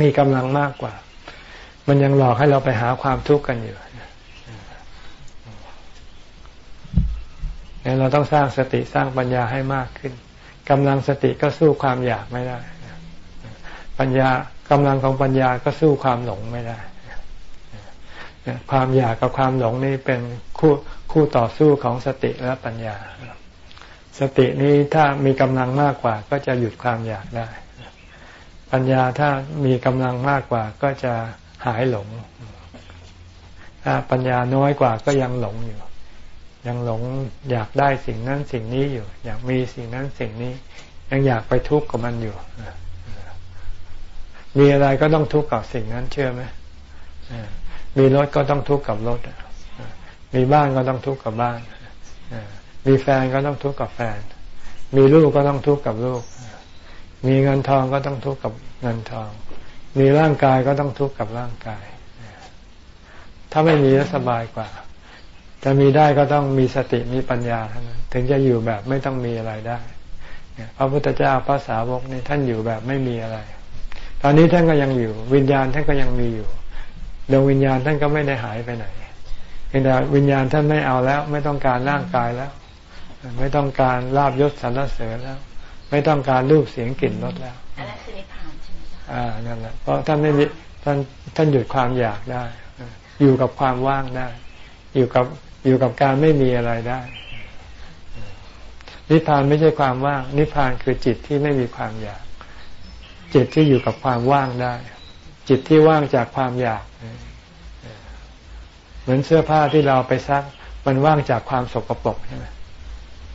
มีกำลังมากกว่า มันยังหลอกให้เราไปหาความทุกข์กันอยู่ เนี่ยเราต้องสร้างสติสร้างปัญญาให้มากขึ้นกำลังสติก็สู้ความอยากไม่ได้ ปัญญากำลังของปัญญาก็สู้ความหลงไม่ได้ความอยากกับความหลงนี่เป็นคู่คู่ต่อสู้ของสติและปัญญา สตินี้ถ้ามีกำลังมากกว่า ก็จะหยุดความอยากได้ ปัญญาถ้ามีกำลังมากกว่า ก็จะหายหลง ถ้าปัญญาน้อยกว่าก็ยังหลงอยู่ ยังหลงอยากได้สิ่งนั้นสิ่งนี้อยู่ อยากมีสิ่งนั้นสิ่งนี้ ยังอยากไปทุกข์กับมันอยู่มีอะไรก็ต้องทุกข์กับสิ่งนั้นเชื่อไหมมีรถก็ต้องทุกข์กับรถมีบ้านก็ต้องทุกข์กับบ้านมีแฟนก็ต้องทุกข์กับแฟน มีลูกก็ต้องทุกข์กับลูก มีเงินทองก็ต้องทุกข์กับเงินทอง มีร่างกายก็ต้องทุกข์กับร่างกาย ถ้าไม่มีก็สบายกว่า จะมีได้ก็ต้องมีสติมีปัญญาเท่านั้นถึงจะอยู่แบบไม่ต้องมีอะไรได้พระพุทธเจ้าพระสาวกนี่ท่านอยู่แบบไม่มีอะไร ตอนนี้ท่านก็ยังอยู่ วิญญาณท่านก็ยังมีอยู่ดวงวิญญาณท่านก็ไม่ได้หายไปไหนเพียงแต่วิญญาณท่านไม่เอาแล้ว ไม่ต้องการร่างกายแล้ว ไม่ต้องการลาบยศสรรเสริญแล้ว ไม่ต้องการรูปเสียงกลิ่นรสแล้วอันนั้นคือนิพพานใช่ไหมอ่านั่นแหละเพราะท่านไม่มีท่านท่านหยุดความอยากได้ อยู่กับความว่างได้ อยู่กับ อยู่กับการไม่มีอะไรได้ นิพพานไม่ใช่ความว่าง นิพพานคือจิตที่ไม่มีความอยาก จิตที่อยู่กับความว่างได้ จิตที่ว่างจากความอยาก เหมือนเสื้อผ้าที่เราไปซัก มันว่างจากความสกปรกใช่ไหม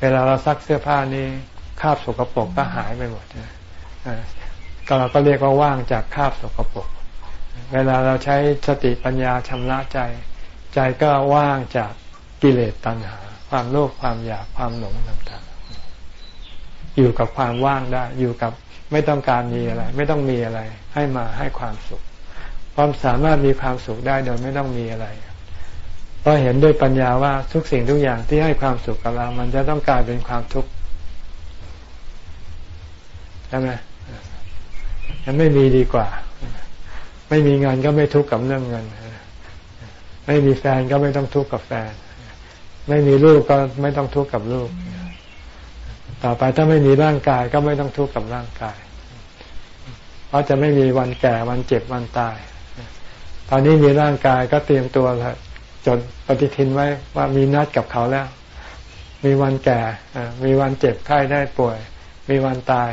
เวลาเราซักเสื้อผ้านี้คราบสกปรกก็หายไปหมดนะก็เราก็เรียกว่าว่างจากคราบสกปรก เวลาเราใช้สติปัญญาชำระใจ ใจก็ว่างจาก กิเลสตัณหา ความโลภความอยากความหลงต่างๆ อยู่กับความว่างได้ อยู่กับไม่ต้องการมีอะไร ไม่ต้องมีอะไร ให้มาให้ความสุข ความสามารถมีความสุขได้โดยไม่ต้องมีอะไรเพราะเห็นด้วยปัญญาว่าทุกสิ่งทุกอย่างที่ให้ความสุขกับเรา มันจะต้องกลายเป็นความทุกข์ใช่ไหมมันไม่มีดีกว่า ไม่มีเงินก็ไม่ทุกข์กับเรื่องเงิน ไม่มีแฟนก็ไม่ต้องทุกข์กับแฟน ไม่มีลูกก็ไม่ต้องทุกข์กับลูก ต่อไปถ้าไม่มีร่างกายก็ไม่ต้องทุกข์กับร่างกาย เพราะจะไม่มีวันแก่วันเจ็บวันตาย ตอนนี้มีร่างกายก็เตรียมตัวจดปฏิทินไว้ว่ามีนัดกับเขาแล้ว มีวันแก่ มีวันเจ็บไข้ได้ป่วย มีวันตาย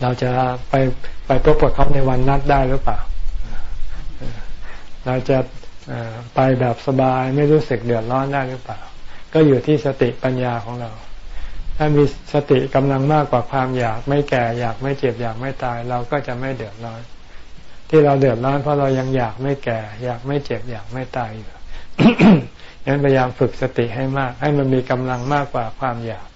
เราจะไปไปพบกับเขาในวันนัดได้หรือเปล่า เราจะไปแบบสบายไม่รู้สึกเดือดร้อนได้หรือเปล่า ก็อยู่ที่สติปัญญาของเรา ถ้ามีสติกำลังมากกว่าความอยากไม่แก่อยากไม่เจ็บอยากไม่ตาย เราก็จะไม่เดือดร้อน ที่เราเดือดร้อนเพราะเรายังอยากไม่แก่ อยากไม่เจ็บอยากไม่ตายอยู่งั้นพยายามฝึกสติให้มาก ให้มันมีกำลังมากกว่าความอยาก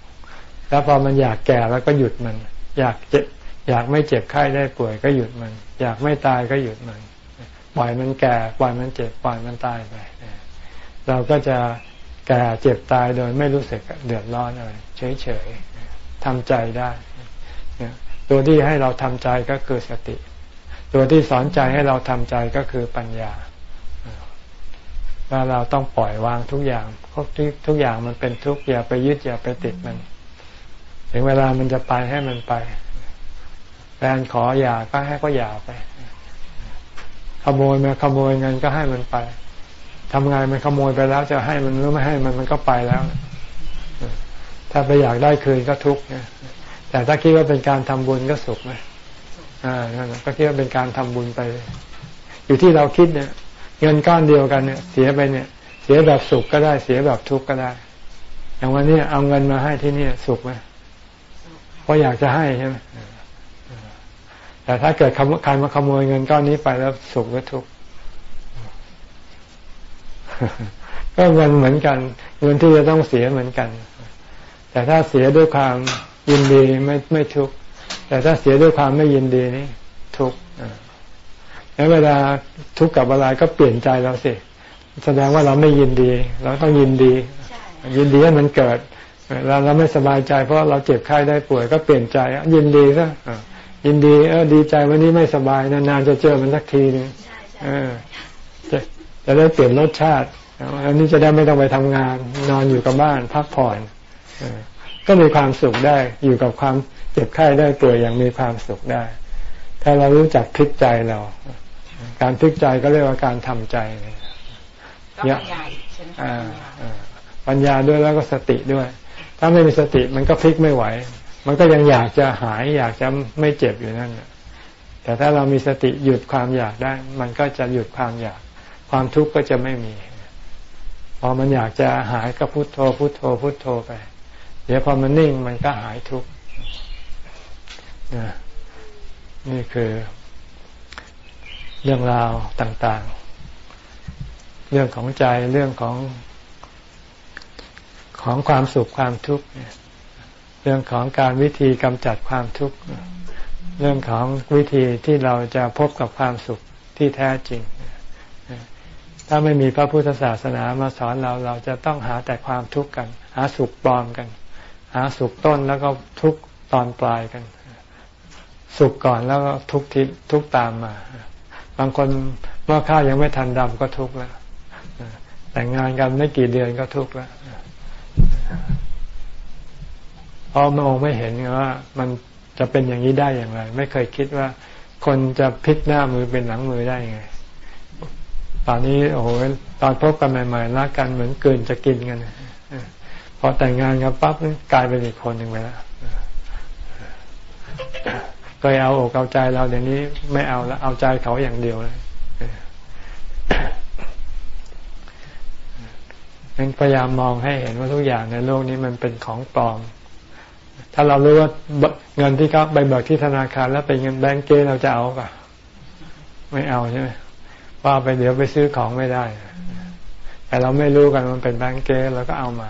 แล้วพอมันอยากแก่แล้วก็หยุดมัน อยากเจ็บอยากไม่เจ็บไข้ได้ป่วยก็หยุดมัน อยากไม่ตายก็หยุดมัน ปล่อยมันแก่ปล่อยมันเจ็บปล่อยมันตายไปเราก็จะแก่เจ็บตายโดยไม่รู้สึกเดือดร้อนอะไรเฉยๆทำใจได้ ตัวที่ให้เราทำใจก็คือสติ ตัวที่สอนใจให้เราทำใจก็คือปัญญาว่าเราต้องปล่อยวางทุกอย่างทุกทุกอย่างมันเป็นทุกอย่าไปยึดอย่าไปติดมัน ถึงเวลามันจะไปให้มันไปแฟนขออย่าก็ให้ก็อย่าไป ขโมยมาขโมยเงินก็ให้มันไปทำงานมันขโมยไปแล้วจะให้มันหรือไม่ให้มันมันก็ไปแล้ว ถ้าไปอยากได้คืนก็ทุกข์นะแต่ถ้าคิดว่าเป็นการทำบุญก็สุขไหมอ่านั่นก็คิดว่าเป็นการทำบุญไป อยู่ที่เราคิดเนี่ย เงินก้อนเดียวกันเนี่ย เสียไปเนี่ย เสียแบบสุขก็ได้ เสียแบบทุกข์ก็ได้ อย่างวันนี้เอาเงินมาให้ที่นี่สุขไหมเพราะอยากจะให้ใช่ไหม แต่ถ้าเกิดใครมาขโมยเงินก้อนนี้ไปแล้วสุขหรือทุกข์ก็เงินเหมือนกัน เงินที่จะต้องเสียเหมือนกัน แต่ถ้าเสียด้วยความยินดีไม่ไม่ทุกข์แต่ถ้าเสียด้วยความไม่ยินดีนี่ทุกข์แล้วเวลาทุกข์กับอะไรก็เปลี่ยนใจเราสิแสดงว่าเราไม่ยินดี เราต้องยินดี ยินดีให้มันเกิดเราเราไม่สบายใจเพราะเราเจ็บไข้ได้ป่วยก็เปลี่ยนใจยินดีซะ ยินดีเออดีใจวันนี้ไม่สบายนานๆจะเจอมันสักทีนึงจะจะได้เปลี่ยนรสชาติอันนี้จะได้ไม่ต้องไปทำงาน นอนอยู่กับบ้านพักผ่อนก็มีความสุขได้อยู่กับความเจ็บไข้ได้ป่วยอย่างมีความสุขได้ ถ้าเรารู้จักพลิกใจเรา การพลิกใจก็เรียกว่าการทำใจปัญญาใช่ไหมปัญญาด้วยแล้วก็สติด้วย ถ้าไม่มีสติมันก็พลิกไม่ไหว มันก็ยังอยากจะหายอยากจะไม่เจ็บอยู่นั่นแต่ถ้าเรามีสติหยุดความอยากได้ มันก็จะหยุดความอยาก ความทุกข์ก็จะไม่มี พอมันอยากจะหายก็พุโทโธพุโทโธพุโทโธไป เดี๋ยวพอมันนิ่งมันก็หายทุกข์นี่คือเรื่องราวต่างๆ เรื่องของใจเรื่องของของความสุขความทุกข์เเรื่องของการวิธีกำจัดความทุกข์ เรื่องของวิธีที่เราจะพบกับความสุขที่แท้จริง ถ้าไม่มีพระพุทธศาสนามาสอนเราเราจะต้องหาแต่ความทุกข์กัน หาสุขปลอมกัน หาสุขต้นแล้วก็ทุกข์ตอนปลายกัน สุขก่อนแล้วก็ทุกทิศทุกตามมา บางคนเมื่อข้าวยังไม่ทันดำก็ทุกข์แล้วแต่งงานกันไม่กี่เดือนก็ทุกข์แล้ว เพราะมองไม่เห็นว่ามันจะเป็นอย่างนี้ได้อย่างไร ไม่เคยคิดว่า คนจะพลิกหน้ามือเป็นหลังมือได้ยังไง ตอนนี้โอ้โหตอนพบกันใหม่ๆรักกันเหมือนเกินจะกินกันพอแต่งงานกันปั๊บกลายเป็นอีกคนหนึ่งไปแล้วเคยเอาอกเอาใจเราเดี๋ยวนี้ไม่เอาแล้วเอาใจเขาอย่างเดียวเลยงั้นพยายามมองให้เห็นว่าทุกอย่างในโลกนี้มันเป็นของปลอม ถ้าเรารู้ว่าเงินที่เขาไปเบิกที่ธนาคาร แล้วเป็นเงินแบงก์เก้เราจะเอาปะไม่เอาใช่ไหมว่าไปเดี๋ยวไปซื้อของไม่ได้ แต่เราไม่รู้กันมันเป็นแบงก์เก้เราก็เอามา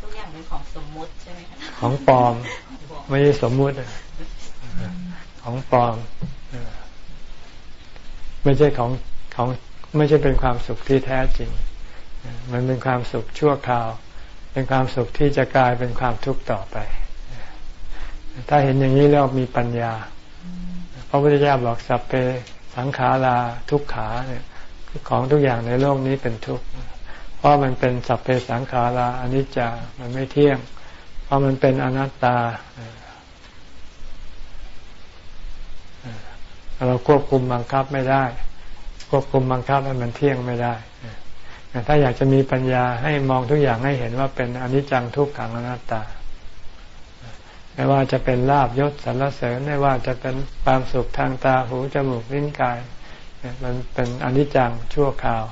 ทุกอย่างเป็นของสมมุติใช่ไหมคะของปลอม ไม่ใช่สมมุติ ของปลอม ไม่ใช่ของของไม่ใช่เป็นความสุขที่แท้จริง มันเป็นความสุขชั่วคราว เป็นความสุขที่จะกลายเป็นความทุกข์ต่อไป ถ้าเห็นอย่างนี้แล้วมีปัญญา พระพุทธเจ้าบอกสัพเพสังขาราทุกขาเนี่ยของทุกอย่างในโลกนี้เป็นทุกข์ เพราะมันเป็นสัพเพสังขาราอนิจจา มันไม่เที่ยง เพราะมันเป็นอนัตตา เราควบคุมบังคับไม่ได้ ควบคุมบังคับให้มันเที่ยงไม่ได้ ถ้าอยากจะมีปัญญาให้มองทุกอย่างให้เห็นว่าเป็นอนิจจังทุกขังอนัตตา ไม่ว่าจะเป็นลาบยศสรรเสริญไม่ว่าจะเป็นความสุขทางตาหูจมูกลิ้นกาย มันเป็นอนิจจังชั่วคราว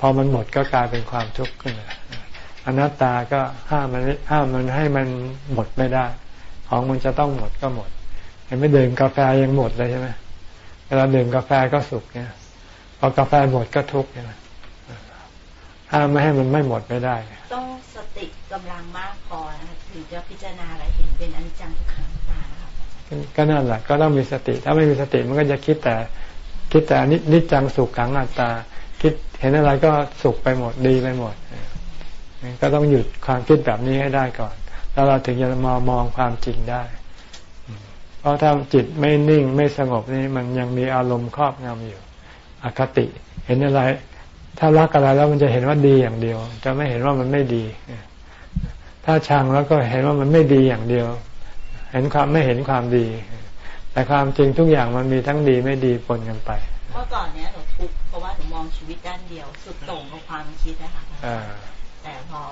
พอมันหมดก็กลายเป็นความทุกข์ขึ้นอนัตตาก็ห้ามมันห้ามมันให้มันหมดไม่ได้ ของมันจะต้องหมดก็หมดเห็นไม่ดื่มกาแฟยังหมดเลยใช่ไหมเวลาดื่มกาแฟก็สุขเนี่ยพอกาแฟหมดก็ทุกข์เนี่ยห้ามไม่ให้มันไม่หมดไม่ได้ ต้องสติกำลังมากพอนะคะถึงจะพิจารณาอะไรเห็นเป็นอนิจจังทุกขังตานะคะก็นั่นแหละก็ต้องมีสติ ถ้าไม่มีสติมันก็จะคิดแต่ คิดแต่นิจจังสุขขังอัตตา คิดเห็นอะไรก็สุขไปหมดดีไปหมด ก็ต้องหยุดความคิดแบบนี้ให้ได้ก่อน แล้วเราถึงจะมามองความจริงได้ เพราะถ้าจิตไม่นิ่งไม่สงบนี่มันยังมีอารมณ์ครอบงำอยู่ อคติ เห็นอะไร ถ้ารักอะไรแล้วมันจะเห็นว่าดีอย่างเดียว จะไม่เห็นว่ามันไม่ดี ถ้าชังแล้วก็เห็นว่ามันไม่ดีอย่างเดียว เห็นความไม่เห็นความดี แต่ความจริงทุกอย่างมันมีทั้งดีไม่ดีปนกันไปเมื่อก่อนเนี้ยหนูทุกข์เพราะว่าหนูมองชีวิตด้านเดียว สุดโต่งกับความคิดนะคะแต่พอ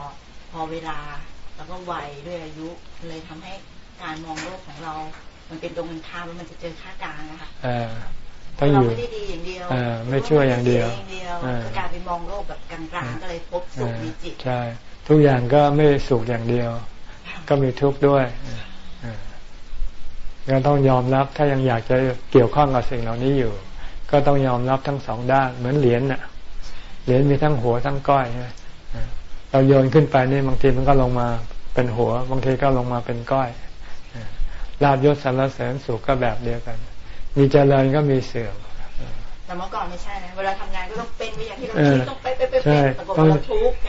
พอเวลาแล้วก็วัยด้วยอายุเลยทำให้การมองโลกของเรา มันเป็นตรงกันข้ามแล้วมันจะเจอค่ากลางนะคะ ต้องอยู่ไม่ได้ดีอย่างเดียวไม่ช่วยอย่างเดียวกลายเป็นมองโลกแบบกลางๆก็เลยพบสุขมีจิตใช่ทุกอย่างก็ไม่สุขอย่างเดียว ก็มีทุกข์ด้วยก็ต้องยอมรับถ้ายังอยากจะเกี่ยวข้องกับสิ่งเหล่านี้อยู่ ก็ต้องยอมรับทั้งสองด้าน เหมือนเหรียญน่ะเหรียญมีทั้งหัวทั้งก้อยเราโยนขึ้นไปนี่บางทีมันก็ลงมาเป็นหัว บางทีก็ลงมาเป็นก้อยลาบยศสรรเสริญสุขก็แบบเดียวกัน มีเจริญก็มีเสื่อมแต่เมื่อก่อนไม่ใช่นะเวลาทำงานก็ต้องเป็นไปอย่างที่เราคิดต้องไปไปไปใช่ต้อง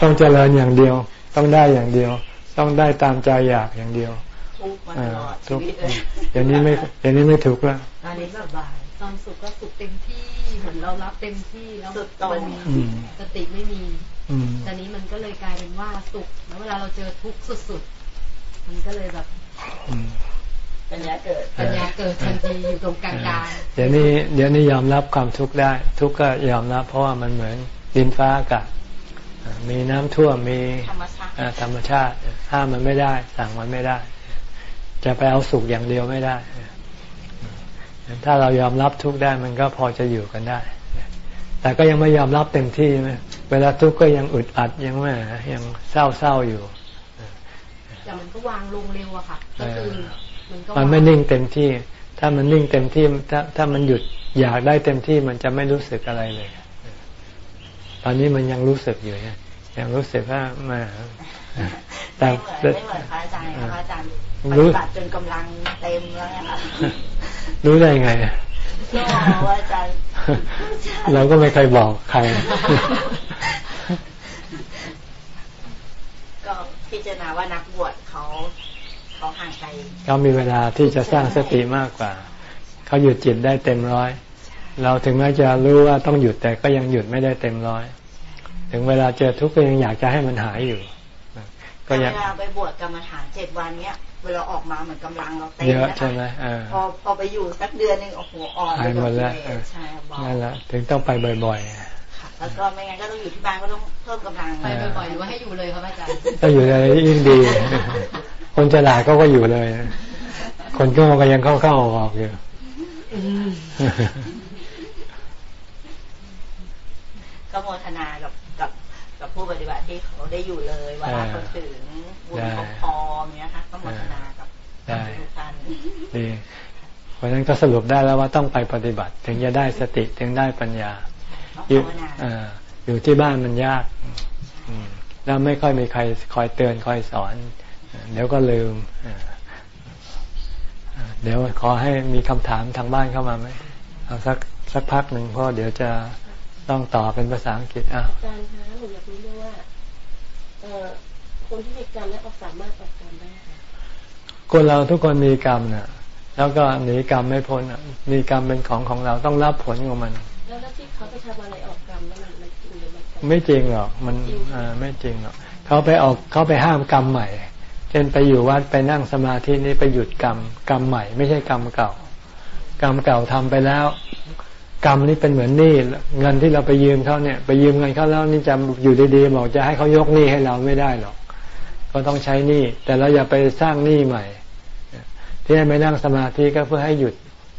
ต้องเจริญอย่างเดียว ต้องได้อย่างเดียว ต้องได้ตามใจอยากอย่างเดียวทุกมาตลอดชีวิตเลยอย่างนี้ไม่อย่างนี้ไม่ถูกแล้วตอนนี้สบายตอนสุขก็สุขเต็มที่เหมือนเรารับเต็มที่แล้วมันมีสติไม่มีตอนนี้มันก็เลยกลายเป็นว่าสุขแล้วเวลาเราเจอทุกข์สุดๆมันก็เลยแบบ ปัญญาเกิดปัญญาเกิดทันทีอยู่ตรงกลางกลางเดี๋ยวนี้เดี๋ยวนี้ยอมรับความทุกข์ได้ ทุกข์ก็ยอมรับ เพราะว่ามันเหมือนดินฟ้าอากาศมีน้ำท่วมมีธรรมชาติห้ามมันไม่ได้ สั่งมันไม่ได้ จะไปเอาสุขอย่างเดียวไม่ได้ ถ้าเรายอมรับทุกข์ได้มันก็พอจะอยู่กันได้ แต่ก็ยังไม่ยอมรับเต็มที่ไหมเวลาทุกข์ก็ยังอึดอัดยังไม่ยังเศร้าเศร้าอยู่แต่มันก็วางลงเร็วอะค่ะก็คือ มันไม่นิ่งเต็มที่ ถ้ามันนิ่งเต็มที่ถ้าถ้ามันหยุดอยากได้เต็มที่มันจะไม่รู้สึกอะไรเลย ตอนนี้มันยังรู้สึกอยู่เนี่ยยังรู้สึกว่ามาแต่ไม่เหมือนพระอาจารย์พระอาจารย์ปฏิบัติจนกำลังเต็มแล้วนะคะรู้ได้ไงก็อาจารย์เราก็ไม่เคยบอกใคร ก็พิจารณาว่านักบวชเขา เขาห่างไกลเขามีเวลาที่จะสร้างสติมากกว่า เขาหยุดจิตได้เต็มร้อย เราถึงแม้จะรู้ว่าต้องหยุดแต่ก็ยังหยุดไม่ได้เต็มร้อย ถึงเวลาเจอทุกข์ก็ยังอยากจะให้มันหายอยู่ ก็ยังเวลาไปบวชกรรมฐานเจ็ดวันเนี้ยเวลาออกมาเหมือนกำลังเราเต็มเยอะใช่ไหมพอพอไปอยู่สักเดือนหนึ่งโอ้โหอ่อนหายหมดแล้วใช่นั่นแหละถึงต้องไปบ่อยๆแล้วก็ไม่งั้นก็ต้องอยู่ที่บ้านก็ต้องเพิ่มกำลังไปบ่อยๆหรือว่าให้อยู่เลยครับอาจารย์ถ้าอยู่เลยยิ่งดี คนฉลาดเขาก็อยู่เลย คนก็ก็ยังเข้าเข้าออกอยู่ก็โมทนากับกับกับผู้ปฏิบัติที่เขาได้อยู่เลยเวลาเขาถึงบุญเขาพอเนี้ยค่ะก็มาทนากับทุกท่านดีเพราะนั้นก็สรุปได้แล้วว่าต้องไปปฏิบัติ ถึงจะได้สติถึงได้ปัญญาอยู่อยู่ที่บ้านมันยากแล้วไม่ค่อยมีใครคอยเตือนคอยสอน เดี๋ยวก็ลืม เดี๋ยวขอให้มีคำถามทางบ้านเข้ามาไหมเอาสักสักพักหนึ่งเพราะเดี๋ยวจะต้องต่อเป็นภาษาอังกฤษอะอาจารย์คะหนูอยากรู้ด้วยว่าคนที่มีกรรมแล้วสามารถออกกรรมได้ค่ะคนเราทุกคนมีกรรมน่ะ แล้วก็หนีกรรมไม่พ้นอะมีกรรมเป็นของของเราต้องรับผลของมัน แล้วที่เขาไปทำอะไรออกกรรมแล้วมันจริงหรือมันไม่จริงหรอกมันอ่าไม่จริงหรอกเขาไปออกเขาไปห้ามกรรมใหม่ เช่นไปอยู่วัดไปนั่งสมาธินี่ไปหยุดกรรมกรรมใหม่ ไม่ใช่กรรมเก่า กรรมเก่าทำไปแล้ว กรรมนี่เป็นเหมือนหนี้เงินที่เราไปยืมเขาเนี่ย ไปยืมเงินเขาแล้วนี่จะอยู่ดีๆบอกจะให้เขายกหนี้ให้เราไม่ได้หรอกก็ต้องใช้หนี้แต่เราอย่าไปสร้างหนี้ใหม่ ที่ให้ไปนั่งสมาธิก็เพื่อให้หยุด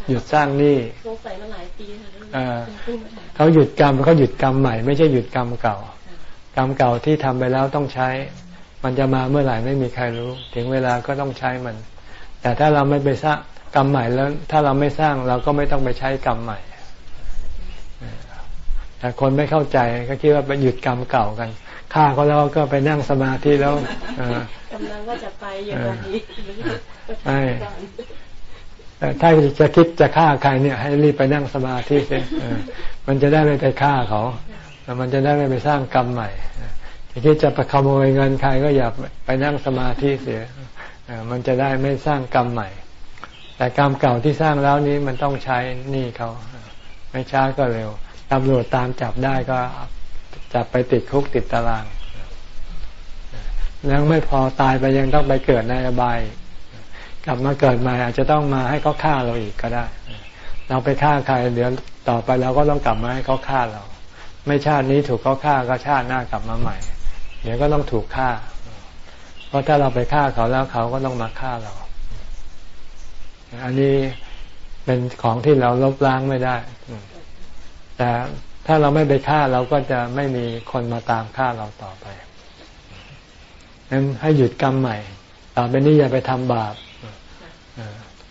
หยุดสร้างหนี้สงสัยมาหลายปีเขาหยุดกรรมเขาหยุดกรรมใหม่ ไม่ใช่หยุดกรรมเก่า กรรมเก่าที่ทำไปแล้วต้องใช้ มันจะมาเมื่อไหร่ไม่มีใครรู้ ถึงเวลาก็ต้องใช้มัน แต่ถ้าเราไม่ไปสร้างกรรมใหม่แล้ว ถ้าเราไม่สร้างเราก็ไม่ต้องไปใช้กรรมใหม่แต่คนไม่เข้าใจก็คิดว่าไปหยุดกรรมเก่ากันฆ่าเขาแล้วก็ไปนั่งสมาธิแล้วกำลังว่าจะไปอย่างนี้ไม่ถ้าจะคิดจะฆ่าใครเนี่ย ให้รีบไปนั่งสมาธิเสียมันจะได้ไม่ไปฆ่าเขา มันจะได้ไม่ไปสร้างกรรมใหม่ คิดจะไปขโมยเงินใครก็อย่าไปนั่งสมาธิเสียมันจะได้ไม่สร้างกรรมใหม่ แต่กรรมเก่าที่สร้างแล้วนี้มันต้องใช้นี่เขาไม่ช้าก็เร็วตำรวจตามจับได้ก็จับไปติดคุกติดตารางแล้วไม่พอตายไปยังต้องไปเกิดในอบาย กลับมาเกิดใหม่อาจจะต้องมาให้เขาฆ่าเราอีกก็ได้ เราไปฆ่าใครเดี๋ยวต่อไปเราก็ต้องกลับมาให้เขาฆ่าเรา ไม่ชาตินี้ถูกเขาฆ่าก็ชาติหน้ากลับมาใหม่ เดี๋ยวก็ต้องถูกฆ่า เพราะถ้าเราไปฆ่าเขาแล้วเขาก็ต้องมาฆ่าเรา อันนี้เป็นของที่เราลบล้างไม่ได้ แต่ถ้าเราไม่ไปฆ่าเราก็จะไม่มีคนมาตามฆ่าเราต่อไปนั้นให้หยุดกรรมใหม่ ต่อไปนี้อย่าไปทำบาป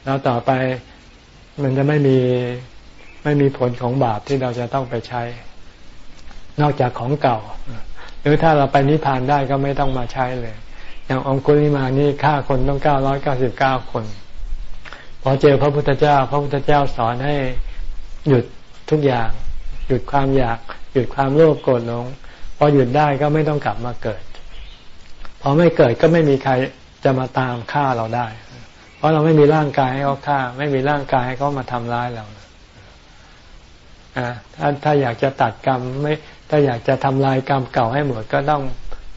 แล้วต่อไปมันจะไม่มีไม่มีผลของบาปที่เราจะต้องไปใช้ นอกจากของเก่า หรือถ้าเราไปนิพพานได้ก็ไม่ต้องมาใช้เลย อย่างองคุลิมานี่ฆ่าคนต้องเก้าร้อยเก้าสิบเก้าคน พอเจอพระพุทธเจ้า พระพุทธเจ้าสอนให้หยุดทุกอย่าง หยุดความอยาก หยุดความโลภโกรธหลงพอหยุดได้ก็ไม่ต้องกลับมาเกิด พอไม่เกิดก็ไม่มีใครจะมาตามฆ่าเราได้ เพราะเราไม่มีร่างกายให้เขาฆ่า ไม่มีร่างกายให้เขามาทำร้ายเราถ้าถ้าอยากจะตัดกรรมไม่ ถ้าอยากจะทำลายกรรมเก่าให้หมดก็ต้อง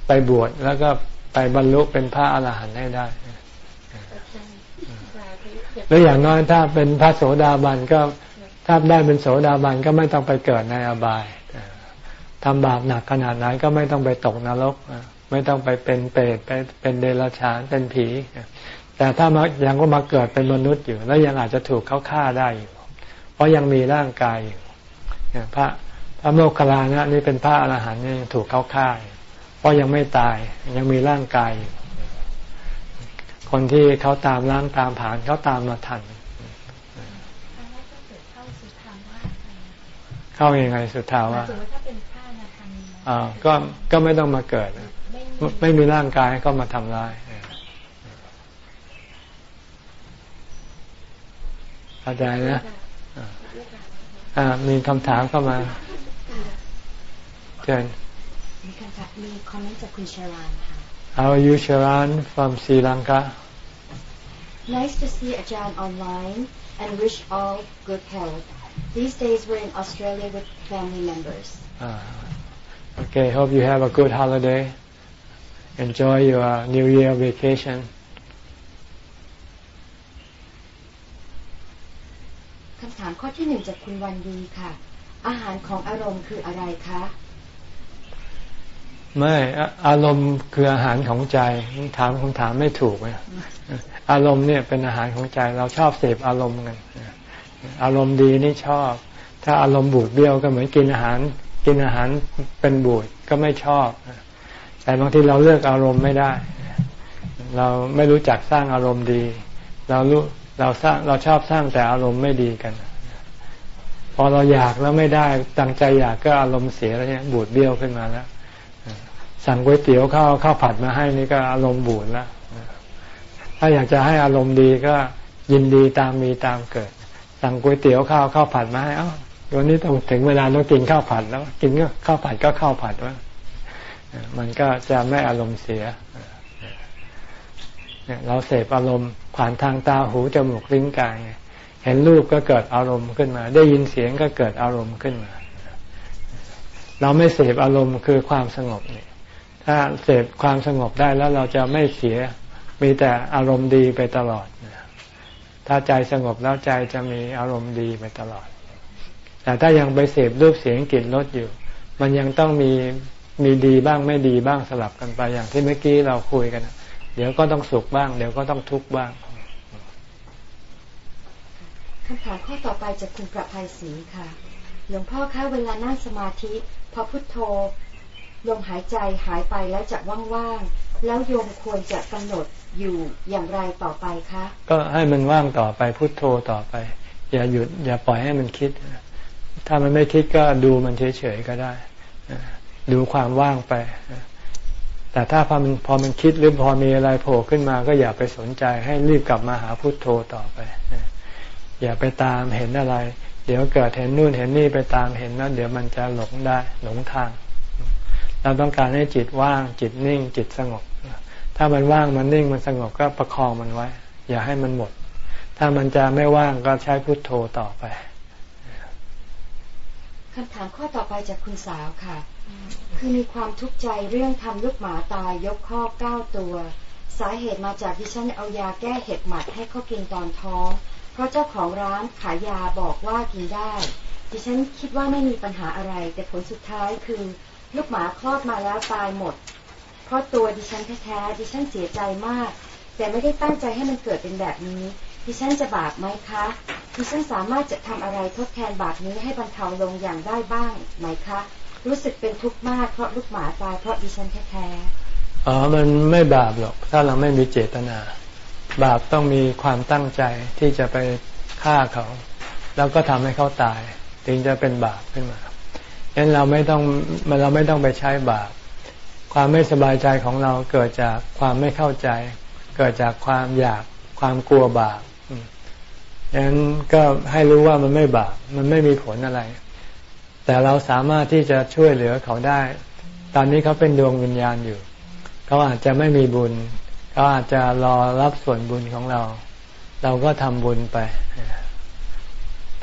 ไปบวชแล้วก็ไปบรรลุเป็นพระอรหันต์ให้ได้แล้วอย่างน้อยถ้าเป็นพระโสดาบันก็ถ้าได้เป็นโสดาบันก็ไม่ต้องไปเกิดในอบายทำบาปหนักขนาดไหนก็ไม่ต้องไปตกนรกไม่ต้องไปเป็นเปรตไปเป็นเดรัจฉานเป็นผี แต่ถ้ามายังก็มาเกิดเป็นมนุษย์อยู่ แล้วยังอาจจะถูกเขาฆ่าได้อยู่ เพราะยังมีร่างกายอยู่พระ พระโมคคัลลานะนี่เป็นพระอรหันต์ยังถูกเขาฆ่าเพราะยังไม่ตายยังมีร่างกายคนที่เขาตามล้างตามผ่านเขาตามมาทัน เข้ายังไงสุดท้ายว่าอ่าก็ก็ไม่ต้องมาเกิด ไม่มีร่างกายก็มาทำร้ายเข้าใจนะอ่ามีคำถามเข้ามา เชิญมีคำถามมีคอมเมนต์จากคุณชรานค่ะ How are you Sharan from Sri Lanka Nice to see Ajahn online and wish all good health These days we're in Australia with family members uh, Okay hope you have a good holiday Enjoy your New Year vacation คำถามข้อที่หนึ่งจากคุณวันดีค่ะ อาหารของอารมณ์คืออะไรคะ ไม่อารมณ์คืออาหารของใจถามคำถามไม่ถูกเลยอารมณ์เนี่ยเป็นอาหารของใจเราชอบเสพอารมณ์กัน อารมณ์ดีนี่ชอบ ถ้าอารมณ์บูดเบี้ยวก็เหมือนกินอาหาร กินอาหารเป็นบูดก็ไม่ชอบ แต่บางทีเราเลือกอารมณ์ไม่ได้ เราไม่รู้จักสร้างอารมณ์ดี เรารู้เราสร้างเราชอบสร้างแต่อารมณ์ไม่ดีกัน พอเราอยากแล้วไม่ได้ตั้งใจอยากก็อารมณ์เสียแล้วเนี่ยบูดเบี้ยวขึ้นมาแล้ว สั่งก๋วยเตี๋ยวข้าวข้าวผัดมาให้นี่ก็อารมณ์บูดล้วถ้าอยากจะให้อารมณ์ดีก็ยินดีตามมีตามเกิด สั่งก๋วยเตี๋ยวข้าวข้าวผัดมาให้เอ้าวันนี้ต้องถึงเวลาต้องกินข้าวผัดแล้ว กินก็ข้าวผัดก็ข้าวผัดว่ามันก็จะไม่อารมณ์เสียเราเสพอารมณ์ผ่านทางตาหูจมูกลิ้นกายเห็นรูปก็เกิดอารมณ์ขึ้นมา ได้ยินเสียงก็เกิดอารมณ์ขึ้นมา เราไม่เสพอารมณ์คือความสงบเนี่ย ถ้าเสพความสงบได้แล้วเราจะไม่เสีย มีแต่อารมณ์ดีไปตลอด ถ้าใจสงบแล้วใจจะมีอารมณ์ดีไปตลอด แต่ถ้ายังไปเสพรูปเสียงกลิ่นรสอยู่ มันยังต้องมีมีดีบ้างไม่ดีบ้างสลับกันไปอย่างที่เมื่อกี้เราคุยกัน เดี๋ยวก็ต้องสุขบ้าง เดี๋ยวก็ต้องทุกข์บ้างคำถามข้อต่อไปจากคุณประภัยศรีค่ะ หลวงพ่อคะเวลานั่งสมาธิ พอพุทโธ ลมหายใจหายไปแล้วจะว่างๆ แล้วโยมควรจะกำหนดอยู่อย่างไรต่อไปคะ ก็ให้มันว่างต่อไปพุทโธต่อไป อย่าหยุด อย่าปล่อยให้มันคิด ถ้ามันไม่คิดก็ดูมันเฉยๆก็ได้ดูความว่างไป แต่ถ้าพอมันพอมันคิดหรือพอมีอะไรโผล่ขึ้นมาก็อย่าไปสนใจให้รีบกลับมาหาพุทโธต่อไป อย่าไปตามเห็นอะไร เดี๋ยวเกิดเห็นนู่นเห็นนี่ไปตามเห็นแล้วเดี๋ยวมันจะหลงได้หลงทาง เราต้องการให้จิตว่าง จิตนิ่ง จิตสงบ ถ้ามันว่างมันนิ่งมันสงบก็ประคองมันไว้ อย่าให้มันหมด ถ้ามันจะไม่ว่างก็ใช้พุทโธต่อไปคำถามข้อต่อไปจากคุณสาวค่ะ คือมีความทุกข์ใจเรื่องทำลูกหมาตายยกข้อเก้าตัว สาเหตุมาจากที่ฉันเอายาแก้เห็บหมัดให้เขากินตอนท้อง เพราะเจ้าของร้านขายยาบอกว่ากินได้ ดิฉันคิดว่าไม่มีปัญหาอะไร แต่ผลสุดท้ายคือ ลูกหมาคลอดมาแล้วตายหมด เพราะตัวดิฉันแท้ๆดิฉันเสียใจมาก แต่ไม่ได้ตั้งใจให้มันเกิดเป็นแบบนี้ ดิฉันจะบาปไหมคะดิฉันสามารถจะทำอะไรทดแทนบาปนี้ให้บรรเทาลงอย่างได้บ้างไหมคะ รู้สึกเป็นทุกข์มากเพราะลูกหมาตายเพราะดิฉันแท้ๆอ๋อมันไม่บาปหรอก ถ้าเราไม่มีเจตนา บาปต้องมีความตั้งใจที่จะไปฆ่าเขา แล้วก็ทำให้เขาตาย ถึงจะเป็นบาปขึ้นมา ฉะนั้นเราไม่ต้องเราไม่ต้องไปใช้บาปความไม่สบายใจของเราเกิดจากความไม่เข้าใจ เกิดจากความอยากความกลัวบาปฉะนั้นก็ให้รู้ว่ามันไม่บาปมันไม่มีผลอะไร แต่เราสามารถที่จะช่วยเหลือเขาได้ ตอนนี้เขาเป็นดวงวิญญาณอยู่ เขาอาจจะไม่มีบุญ เขาอาจจะรอรับส่วนบุญของเรา เราก็ทำบุญไป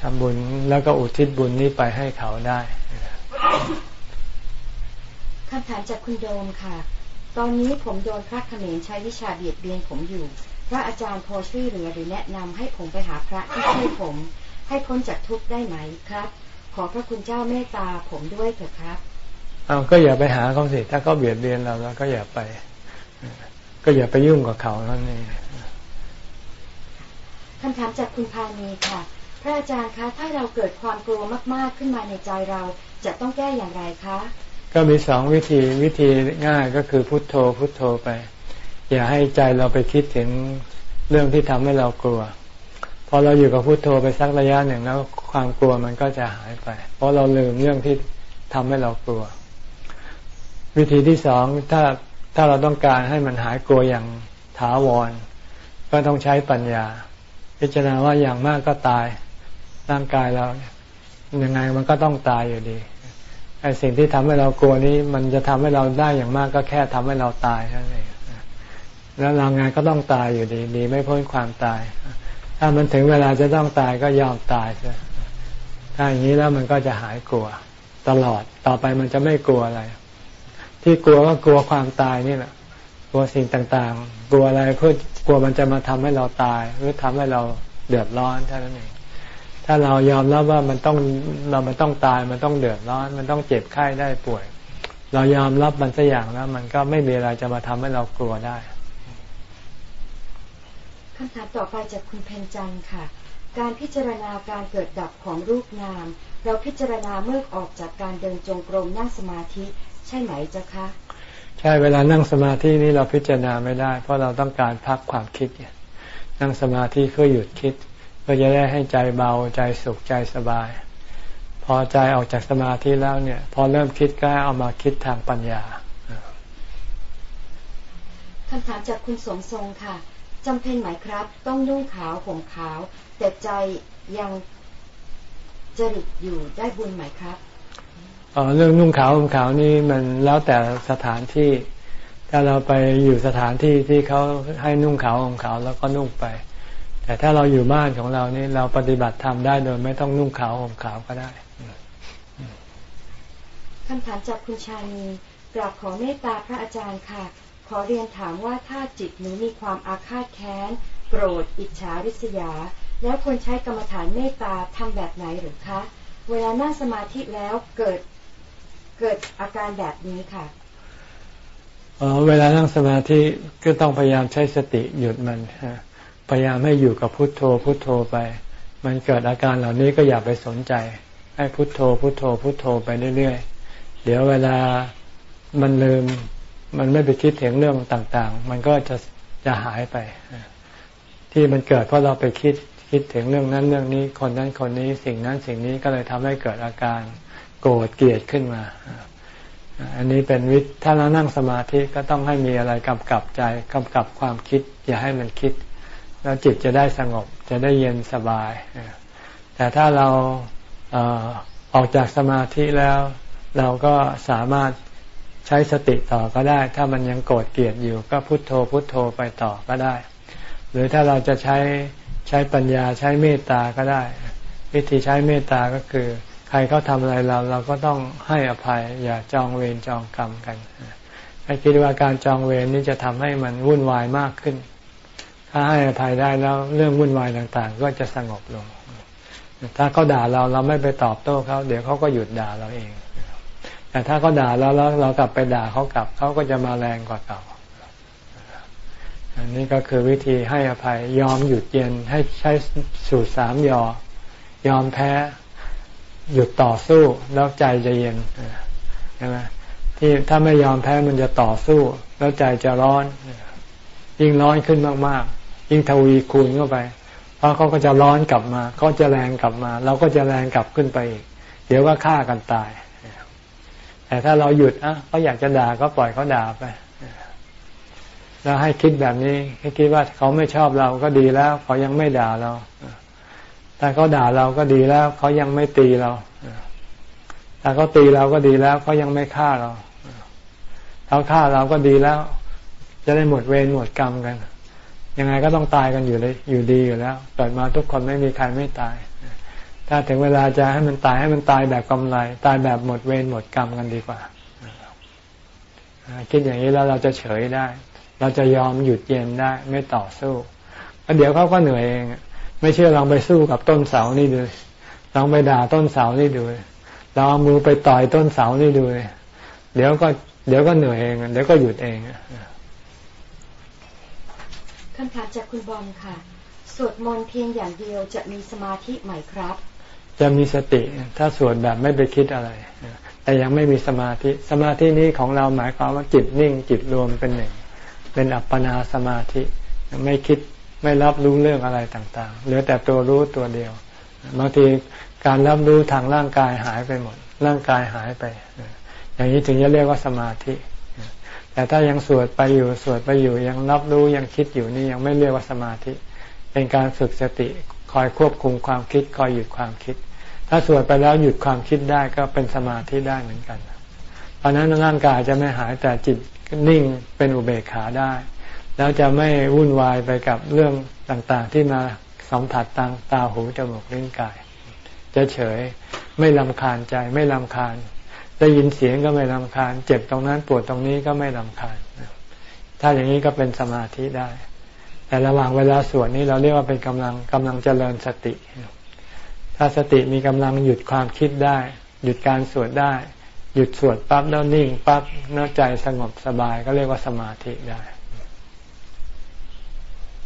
ทำบุญแล้วก็อุทิศบุญนี้ไปให้เขาได้ คำถามจากคุณโดมค่ะ ตอนนี้ผมโดนพระเขมรใช้วิชาเบียดเบียนผมอยู่ พระอาจารย์พอช่วยเหลือหรือแนะนำให้ผมไปหาพระที่ช่วยผม ให้พ้นจากทุกข์ได้ไหมครับ ขอพระคุณเจ้าเมตตาผมด้วยเถอะครับเอาก็อย่าไปหาเขาสิถ้าเขาเบียดเบียนเราแล้วก็อย่าไป ก็อย่าไปยุ่งกับเขานั่นเองคำถามจากคุณพานีค่ะ พระอาจารย์คะ ถ้าเราเกิดความกลัวมากๆขึ้นมาในใจเราจะต้องแก้อย่างไรคะ ก็มีสองวิธีวิธีง่ายก็คือพุทโธพุทโธไป อย่าให้ใจเราไปคิดถึงเรื่องที่ทำให้เรากลัวพอเราอยู่กับพุทโธไปสักระยะหนึ่งแล้วความกลัวมันก็จะหายไป เพราะเราลืมเรื่องที่ทำให้เรากลัว วิธีที่สองถ้าถ้าเราต้องการให้มันหายกลัวอย่างถาวร ก็ต้องใช้ปัญญา พิจารณาว่าอย่างมากก็ตายร่างกายเรายังไงมันก็ต้องตายอยู่ดี ไอ้สิ่งที่ทำให้เรากลัวนี้ มันจะทำให้เราได้อย่างมากก็แค่ทำให้เราตายเท่านั้นเองแล้วเรางานก็ต้องตายอยู่ดีดีไม่พ้นความตาย ถ้ามันถึงเวลาจะต้องตายก็ยอมตายซะถ้าอย่างนี้แล้วมันก็จะหายกลัว ตลอดต่อไปมันจะไม่กลัวอะไร ที่กลัวก็กลัวความตายนี่แหละกลัวสิ่งต่างๆ กลัวอะไรเพื่อกลัวมันจะมาทำให้เราตาย หรือทำให้เราเดือดร้อนเท่านั้นเอง ถ้าเรายอมรับว่ามันต้องเรามันต้องตายมันต้องเดือดร้อน มันต้องเจ็บไข้ได้ป่วย เรายอมรับมันสักอย่างแล้ว มันก็ไม่มีอะไรจะมาทำให้เรากลัวได้คำถามต่อไปจากคุณเพนจันค่ะ การพิจารณาการเกิดดับของรูปนาม เราพิจารณาเมื่อออกจากการเดินจงกรมนั่งสมาธิใช่ไหมเจ้าคะ ใช่เวลานั่งสมาธินี้เราพิจารณาไม่ได้ เพราะเราต้องการพักความคิดนั่งสมาธิเพื่อหยุดคิดเพื่อจะได้ให้ใจเบาใจสุขใจสบาย พอใจออกจากสมาธิแล้วเนี่ย พอเริ่มคิดก็เอามาคิดทางปัญญาคำถามจากคุณสมทรงค่ะจำเป็นไหมครับ ต้องนุ่งขาวห่มขาว แต่ใจยังจริตอยู่ได้บุญไหมครับอ๋อเรื่องนุ่งขาวห่มขาวนี่มันแล้วแต่สถานที่ ถ้าเราไปอยู่สถานที่ที่เขาให้นุ่งขาวห่มขาวแล้วก็นุ่งไป แต่ถ้าเราอยู่บ้านของเรานี่เราปฏิบัติธรรมได้โดยไม่ต้องนุ่งขาวห่มขาวก็ได้คำถามจากคุณชานีกราบขอเมตตาพระอาจารย์ค่ะ ขอเรียนถามว่าถ้าจิตหนูมีความอาฆาตแค้นโกรธ อิจฉาริษยา แล้วควรใช้กรรมฐานเมตตาทำแบบไหนหรือคะ เวลานั่งสมาธิแล้วเกิดเกิดอาการแบบนี้ค่ะอ๋อเวลานั่งสมาธิก็ต้องพยายามใช้สติหยุดมัน พยายามให้อยู่กับพุทโธพุทโธไป มันเกิดอาการเหล่านี้ก็อย่าไปสนใจ ให้พุทโธพุทโธพุทโธไปเรื่อยๆ เดี๋ยวเวลามันลืม มันไม่ไปคิดถึงเรื่องต่างๆ มันก็จะจะหายไป ที่มันเกิดเพราะเราไปคิดคิดถึงเรื่องนั้นเรื่องนี้คนนั้นคนนี้สิ่งนั้นสิ่งนี้ก็เลยทำให้เกิดอาการโกรธเกลียดขึ้นมา อันนี้เป็นวิถ้าเรานั่งสมาธิก็ต้องให้มีอะไรกำกับใจกำกับความคิด อย่าให้มันคิด แล้วจิตจะได้สงบจะได้เย็นสบาย แต่ถ้าเราออกจากสมาธิแล้ว เราก็สามารถใช้สติต่อก็ได้ ถ้ามันยังโกรธเกลียดอยู่ ก็พุโทโธพุโทโธไปต่อก็ได้ หรือถ้าเราจะใช้ใช้ปัญญาใช้เมตตาก็ได้ วิธีใช้เมตตาก็คือ ใครเขาทำอะไรเราเราก็ต้องให้อภัย อย่าจองเวรจองกรรมกันให้คิดว่าการจองเวรนี้จะทำให้มันวุ่นวายมากขึ้น ถ้าให้อภัยได้แล้วเรื่องวุ่นวายต่างๆ ก็จะสงบลง ถ้าเขาด่าเราเราไม่ไปตอบโต้เขาเดี๋ยวเขาก็หยุดด่าเราเอง แต่ถ้าเขาด่าแล้วแล้วเรากลับไปด่าเขากลับเขาก็จะมาแรงกว่าเก่าอันนี้ก็คือวิธีให้อภัยยอมหยุดเย็นให้ใช้สูตรสามยอยอมแพ้หยุดต่อสู้แล้วใจจะเย็นใช่ไหมที่ถ้าไม่ยอมแพ้มันจะต่อสู้ แล้วใจจะร้อน ยิ่งร้อนขึ้นมากๆ ยิ่งทวีคูณเข้าไป เพราะเขาก็จะร้อนกลับมาเขาจะแรงกลับมา เราก็จะแรงกลับขึ้นไปอีก เดี๋ยวก็ฆ่ากันตาย แต่ถ้าเราหยุดอะเขาอยากจะด่าก็ปล่อยเขาด่าไปแล้วให้คิดแบบนี้ให้คิดว่าเขาไม่ชอบเราก็ดีแล้ว เขายังไม่ด่าเราถ้าเขาด่าเราก็ดีแล้ว เขายังไม่ตีเราถ้าเขาตีเราก็ดีแล้วเขายังไม่ฆ่าเราเขาฆ่าเราก็ดีแล้ว จะได้หมดเวรหมดกรรมกัน ยังไงก็ต้องตายกันอยู่เลยอยู่ดีอยู่แล้วเกิดมาทุกคนไม่มีใครไม่ตาย ถ้าถึงเวลาจะให้มันตายให้มันตายแบบกำไร ตายแบบหมดเวรหมดกรรมกันดีกว่าคิดอย่างนี้แล้วเราจะเฉยได้ เราจะยอมหยุดเย็นได้ไม่ต่อสู้แล้วเดี๋ยวเขาก็เหนื่อยเองไม่เชื่อลองไปสู้กับต้นเสานี่ดูลองไปด่าต้นเสานี่ดูเราเอามือไปต่อยต้นเสานี่ดูเดี๋ยวก็เดี๋ยวก็เหนื่อยเอง เดี๋ยวก็หยุดเอง คำถามจากคุณบอมค่ะ สวดมนต์เพียงอย่างเดียวจะมีสมาธิไหมครับ จะมีสติถ้าสวดแบบไม่ไปคิดอะไร แต่ยังไม่มีสมาธิ สมาธินี้ของเราหมายความว่าจิตนิ่งจิตรวมเป็นหนึ่ง เป็นอัปปนาสมาธิ ไม่คิดไม่รับรู้เรื่องอะไรต่างๆ เหลือแต่ตัวรู้ตัวเดียว บางทีการรับรู้ทางร่างกายหายไปหมด ร่างกายหายไป อย่างนี้ถึงจะเรียกว่าสมาธิ แต่ถ้ายังสวดไปอยู่สวดไปอยู่ยังรับรู้ยังคิดอยู่นี่ยังไม่เรียกว่าสมาธิ เป็นการฝึกสติคอยควบคุมความคิดคอยหยุดความคิด ถ้าสวดไปแล้วหยุดความคิดได้ก็เป็นสมาธิได้เหมือนกันเพราะนั้นร่างกายจะไม่หายแต่จิตนิ่งเป็นอุเบกขาได้ แล้วจะไม่วุ่นวายไปกับเรื่องต่างๆ ที่มาสัมผัสทาตาหูจมูกลิ้นกายจะเฉยไม่ลำคาญใจไม่ลำคาญ ได้ยินเสียงก็ไม่ลำคาญ เจ็บตรงนั้นปวดตรงนี้ก็ไม่ลำคาญ ถ้าอย่างนี้ก็เป็นสมาธิได้ แต่ระหว่างเวลาสวดนี้เราเรียกว่าเป็นกำลังกำลังเจริญสติ ถ้าสติมีกำลังหยุดความคิดได้ หยุดการสวดได้ หยุดสวดปั๊บแล้วนิ่งปั๊บน้ใจสงบสบายก็เรียกว่าสมาธิได้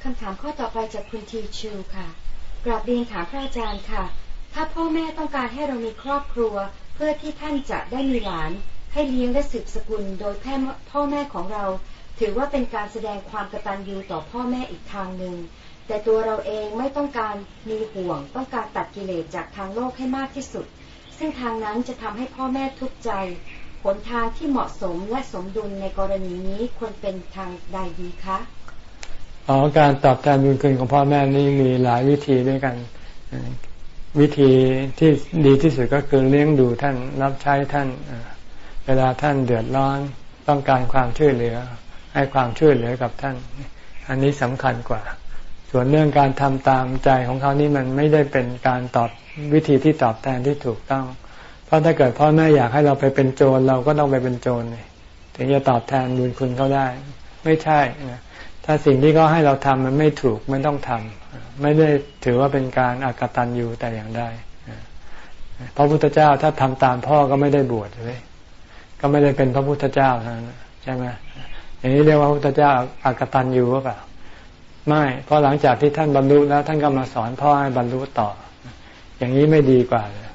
คำถามข้อต่อไปจากคุณทีชิวค่ะกราบเรียนถามพระอาจารย์ค่ะ ถ้าพ่อแม่ต้องการให้เรามีครอบครัว เพื่อที่ท่านจะได้มีหลาน ให้เลี้ยงและสืบสกุลโดยแพ่พ่อแม่ของเรา ถือว่าเป็นการแสดงความกตัญญูต่อพ่อแม่อีกทางหนึ่ง แต่ตัวเราเองไม่ต้องการมีห่วง ต้องการตัดกิเลสจากทางโลกให้มากที่สุด ซึ่งทางนั้นจะทำให้พ่อแม่ทุกข์ใจหนทางที่เหมาะสมและสมดุลในกรณีนี้ควรเป็นทางใดดีคะอ๋อการตอบแทนบุญคุณของพ่อแม่นี่มีหลายวิธีด้วยกัน วิธีที่ดีที่สุดก็คือเลี้ยงดูท่านรับใช้ท่าน เวลาท่านเดือดร้อนต้องการความช่วยเหลือ ให้ความช่วยเหลือกับท่าน อันนี้สำคัญกว่า ส่วนเรื่องการทำตามใจของเขานี่มันไม่ได้เป็นการตอบวิธีที่ตอบแทนที่ถูกต้อง เพราะถ้าเกิดพ่อแม่อยากให้เราไปเป็นโจรเราก็ต้องไปเป็นโจรถึงจะตอบแทนบุญคุณเขาได้ ไม่ใช่นะถ้าสิ่งที่เขาให้เราทำมันไม่ถูกไม่ต้องทำ ไม่ได้ถือว่าเป็นการอากตันอยู่แต่อย่างใดพระพุทธเจ้าถ้าทำตามพ่อก็ไม่ได้บวชเลย ก็ไม่ได้เป็นพระพุทธเจ้าใช่ไหมอย่างนี้เรียกว่าพระพุทธเจ้าอากตันอยู่หรือเปล่าไม่เพราะหลังจากที่ท่านบรรลุแล้ว ท่านก็มาสอนพ่อให้บรรลุต่อ อย่างนี้ไม่ดีกว่าเลย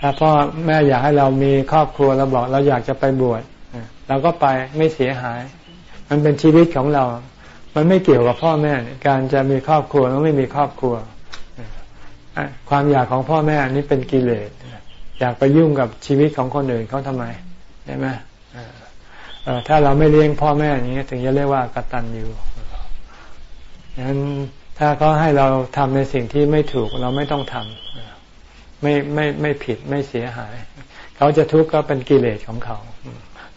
ถ้าพ่อแม่อยากให้เรามีครอบครัวเราบอกเราอยากจะไปบวชเราก็ไปไม่เสียหาย มันเป็นชีวิตของเรา มันไม่เกี่ยวกับพ่อแม่การจะมีครอบครัวแล้วไม่มีครอบครัว ความอยากของพ่อแม่นี่เป็นกิเลสอยากไปยุ่งกับชีวิตของคนอื่นเขาทำไมใช่ไหมถ้าเราไม่เลี้ยงพ่อแม่อย่างนี้ถึงจะเรียกว่ากตัญญูงั้นถ้าเขาให้เราทำในสิ่งที่ไม่ถูกเราไม่ต้องทำไม่ไม่ไม่ผิดไม่เสียหาย เขาจะทุกข์ก็เป็นกิเลสของเขา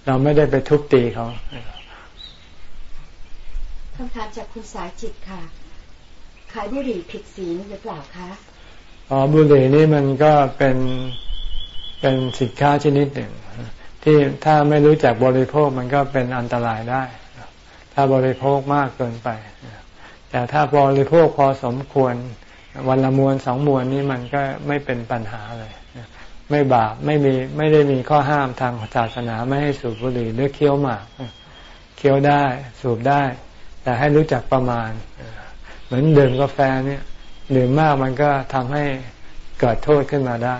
เราไม่ได้ไปทุบตีเขา คำถามจากคุณสายจิตค่ะ ขายบุหรี่ผิดศีลหรือเปล่าคะ อ๋อ บุหรี่นี่มันก็เป็น เป็นสินค้าชนิดหนึ่ง ที่ถ้าไม่รู้จักบริโภคมันก็เป็นอันตรายได้ ถ้าบริโภคมากเกินไป แต่ถ้าบริโภคพอสมควร วันละมวนสองมวนนี่มันก็ไม่เป็นปัญหาเลยไม่บาปไม่มีไม่ได้มีข้อห้ามทางศาสนาไม่ให้สูบบุหรี่หรือเคี้ยวหมากเคี้ยวได้สูบได้ แต่ให้รู้จักประมาณ เหมือนดื่มกาแฟเนี่ยดื่มมากมันก็ทำให้เกิดโทษขึ้นมาได้